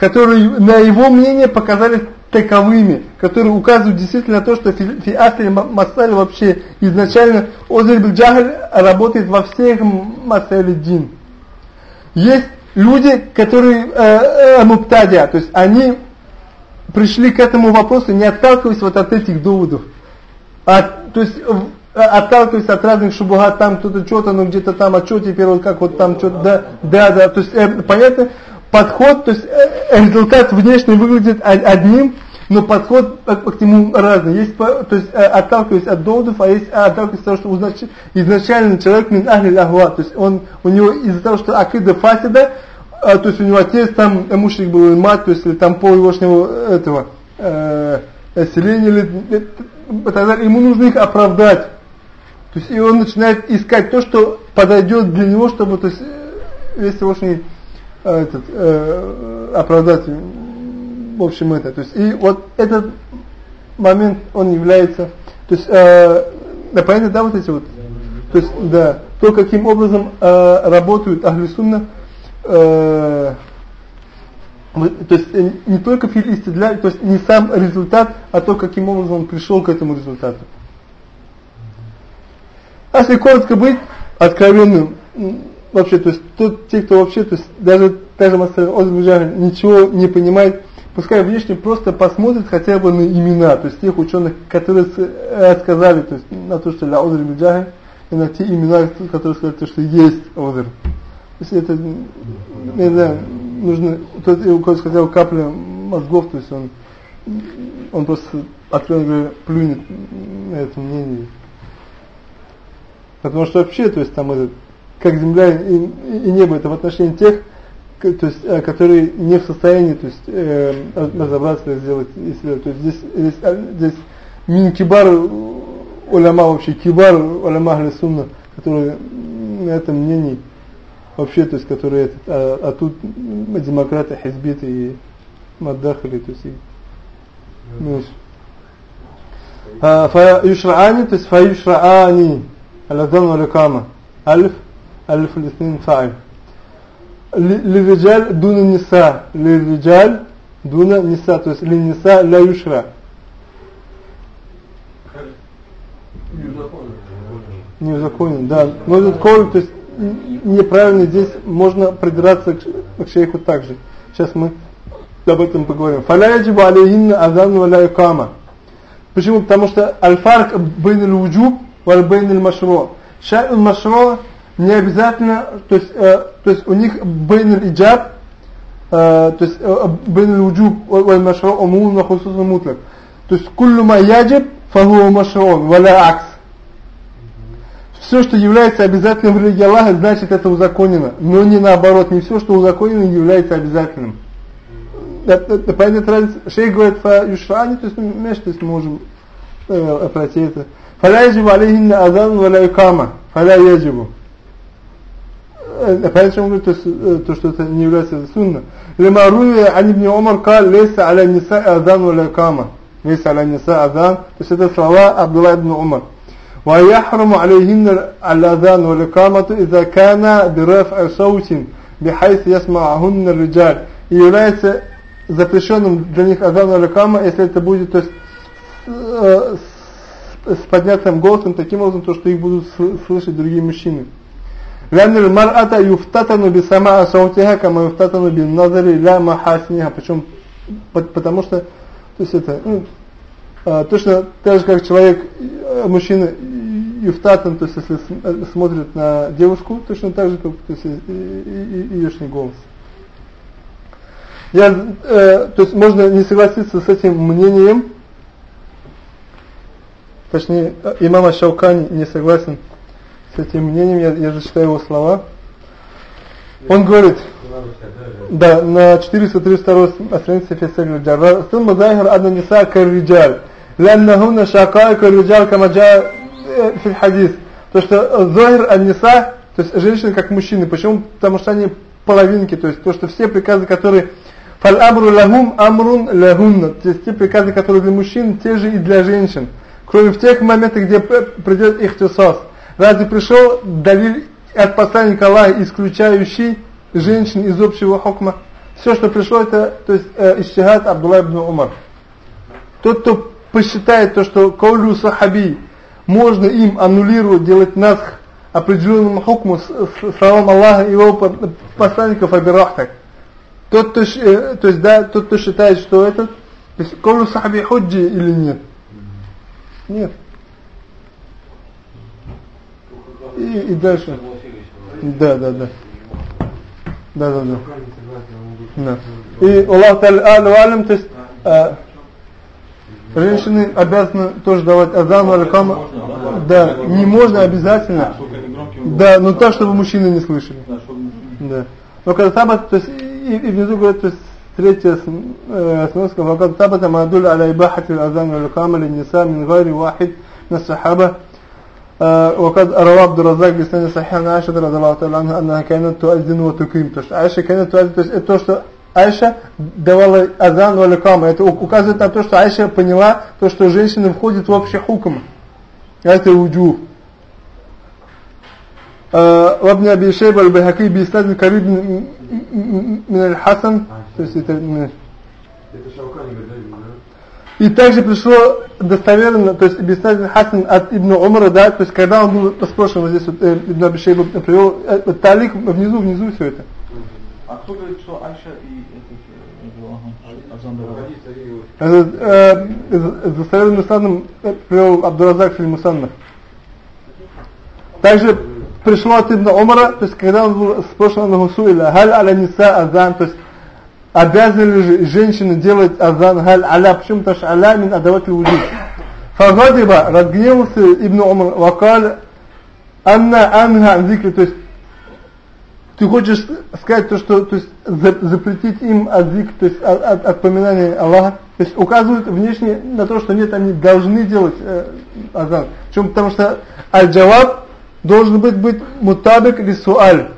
которые на его мнение показались таковыми, которые указывают действительно на то, что фиасли масали вообще изначально Озель Джахаль работает во всех масали дин. Есть люди, которые э, э, муптадия, то есть они пришли к этому вопросу, не отталкиваясь вот от этих доводов. А, то есть отталкиваясь от разных шубугат, там кто-то что-то, ну где-то там, а что теперь, вот как вот там что-то, да, да, да, то есть, э, понятно, подход, то есть э, результат внешне выглядит одним, но подход к, к нему разный. Есть, то есть э, отталкиваясь от доводов, а есть отталкиваясь от того, что узнать, изначально человек мин ахли ахва, то есть он, у него из-за того, что акида фасида, э, то есть у него отец там э, мужик был, мать, то есть или там пол егошнего этого э, селения, или, тогда ему нужно их оправдать. То есть и он начинает искать то, что подойдет для него, чтобы то есть, э, весь сегодняшний э, этот, э, оправдать в общем это. То есть и вот этот момент он является, то есть э, да, понятно, да, вот эти вот, то есть да, то каким образом э, работают ахли сунна, э, то есть э, не только фил для, то есть не сам результат, а то каким образом он пришел к этому результату. А если коротко быть откровенным, вообще, то есть тот, те, кто вообще, то есть даже, даже Озбежан ничего не понимает, пускай внешне просто посмотрит хотя бы на имена, то есть тех ученых, которые э, сказали, то есть на то, что для Озр Биджахи, и на те имена, которые сказали, то, что есть Озр. То есть это, не знаю, нужно, тот, у кого хотел капля мозгов, то есть он, он просто откровенно говоря, плюнет на это мнение. Потому что вообще, то есть там это, как земля и, и небо, это в отношении тех, то есть, э, которые не в состоянии то есть, э, разобраться, сделать исследование. То есть здесь, здесь, а, здесь мин-кибар э, уляма вообще, кибар уляма ахли которые на этом мнении вообще, то есть, которые, а, а тут демократы, хизбиты и маддахали, то есть, и, ну, ну а, фаюшраани, то есть, фаюшраани, الأذان والإقامة ألف ألف الاثنين فاعل للرجال دون النساء للرجال دون النساء то есть للنساء لا يشرع не узаконен, да. Но этот коль, то есть неправильно здесь можно придираться к, к шейху также. Сейчас мы об этом поговорим. Фаля яджибу алейхинна азан валя икама. Почему? Потому что аль-фарк бейн аль-вуджуб валь бейн аль-машро. Шай аль-машро не обязательно, то есть, э, то есть у них бейн аль-иджаб, э, то есть э, бейн аль-вуджуб валь машро умун ва хусусун мутлак. То есть куллу ма яджиб фахуа машрон валя акс. Все, что является обязательным в религии Аллаха, значит это узаконено. Но не наоборот, не все, что узаконено, является обязательным. Понятно? Шейх говорит фа то есть меж, то есть мы можем э, пройти это. Фаля яджибу алейхинна азан валя икама. Фаля яджибу. Понятно, что он говорит, то, есть, то, что это не является сунна. Лима руя ан ибн Умар кал лейса аля ниса азан валя икама. Лейса аля ниса азан. То есть это слова Абдулла ибн Умар. ويحرم عليهن الأذان والإقامة إذا كان برفع صوت بحيث يسمعهن الرجال и является запрещенным для них азан аль если это будет то есть, э, с, с поднятым голосом таким образом, то, что их будут слышать другие мужчины. لأن المرأة يفتتن بسماع صوتها كما يفتتن بالنظر إلى محاسنها причем потому что то есть это ну, а, точно так же как человек э, мужчина юфтатан то есть если э, смотрит на девушку точно так же как то есть ее голос я, э, то есть можно не согласиться с этим мнением, Точнее, э, имам Ашаукани не согласен с этим мнением, я, я же читаю его слова. Он говорит, да, на 432 странице Фесагр Джарра, «Сумма зайхар адна ниса карриджаль, ляннахунна шакай карриджаль камаджа э, фил хадис». То, что э, зайхар адниса то есть женщины как мужчины, почему? Потому что они половинки, то есть то, что все приказы, которые «фаль амру лагум амрун лагунна», то есть те приказы, которые для мужчин, те же и для женщин. Кроме в тех моментах, где придет их тесос. Разве пришел Давиль от посланника Аллаха, исключающий женщин из общего хукма? Все, что пришло, это то есть э, Абдулла ибн Умар. Тот, кто посчитает то, что каулю сахаби можно им аннулировать, делать насх определенному хукму с, с словом Аллаха и его посланников абирахтак. Тот, кто, э, то есть, да, тот, кто считает, что этот, то есть, колу сахаби худжи или нет? Нет. И, и дальше. Да, да, да. Да, да, да. да. И Аллах Аллах то есть, а, женщины обязаны тоже давать азан аль-кама. Да, не можно обязательно. Да, но так, чтобы мужчины не слышали. Да. Но когда сабат, то есть и, и внизу говорит, то есть третья сноска, وقد ثبت ما يدل على إباحة الأذان والإقامة للنساء من غير واحد من الصحابة وقد روى عبد الرزاق بسنة صحيح عن عائشة رضي الله تعالى عنها أنها كانت تؤذن وتقيم то есть Айша كانت تؤذن то есть то что Айша давала азан валикама. Это указывает на то, что Айша поняла то, что женщины входят в общий хукм. Это уджув. وابن أبي شيبة البيهقي بإسناد قريب من الحسن то есть это и также пришло достоверно, то есть беснадин Хасан от Ибн Умара, да, то есть когда он был спрашиван, вот здесь вот э, Ибн Абишейба привел, э, талик внизу, внизу все это. А кто говорит, что Айша и этот Азан э, достоверным саном привел Абдуразак Фильмусанна. Также пришло от Ибн Умара, то есть когда он был спрашиван на Гусуиля, халь аля ниса азан, то есть обязаны же женщины делать азан галь аля, почему? Что аля мин адават вуджуд. Фагадиба, разгневался Ибн Умар, вакал анна анга зикри, то есть ты хочешь сказать то, что то есть запретить им азик, то есть от, от, от Аллаха, то есть указывают внешне на то, что нет, они должны делать э, азан. Почему? Потому что аль-джаваб должен быть, быть мутабик или суаль.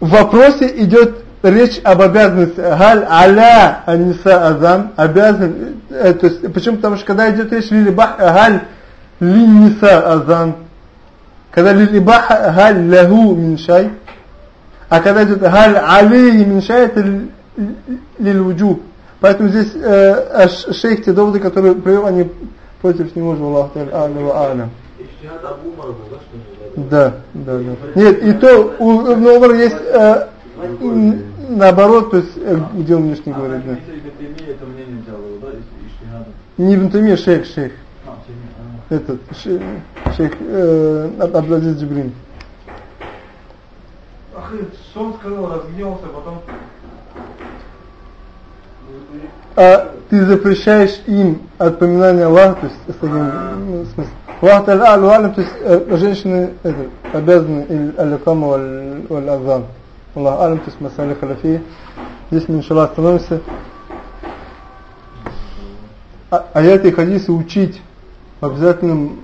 В вопросе идет речь об обязанности. Галь аля аниса азан обязан. Э, то есть, почему? Потому что когда идет речь лилибах галь линиса азан. Когда лилибах галь лаху миншай. А когда идет галь алейhi миншай, это лилвуджуб. Поэтому здесь э, шейх те доводы, которые привел, они против него же Аллах А'ля Да, да, да. Нет, и то у Ибн Умар есть э, наоборот, то есть э, где он внешне говорит, да. Не Ибн Тайми, шейх, шейх. Этот, шейх э, Абдулазиз Джибрин. Ах, что он сказал, разгневался, потом а ты запрещаешь им от поминания Аллаха, то есть с таким смыслом. Аллах Та'ala то есть э, женщины это, обязаны аль-акама валь-азан. Аллах Алям, то есть масали халяфи. Здесь мы, иншаллах, остановимся. А, аяты и хадисы учить в обязательном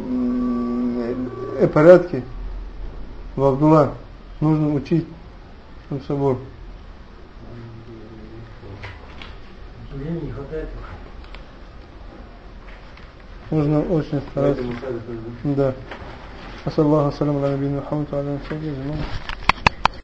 э, порядке в Абдулла нужно учить над собой. Времени не хватает. Нужно очень стараться. Да. وصلى الله وسلم على نبينا محمد وعلى اله وصحبه اجمعين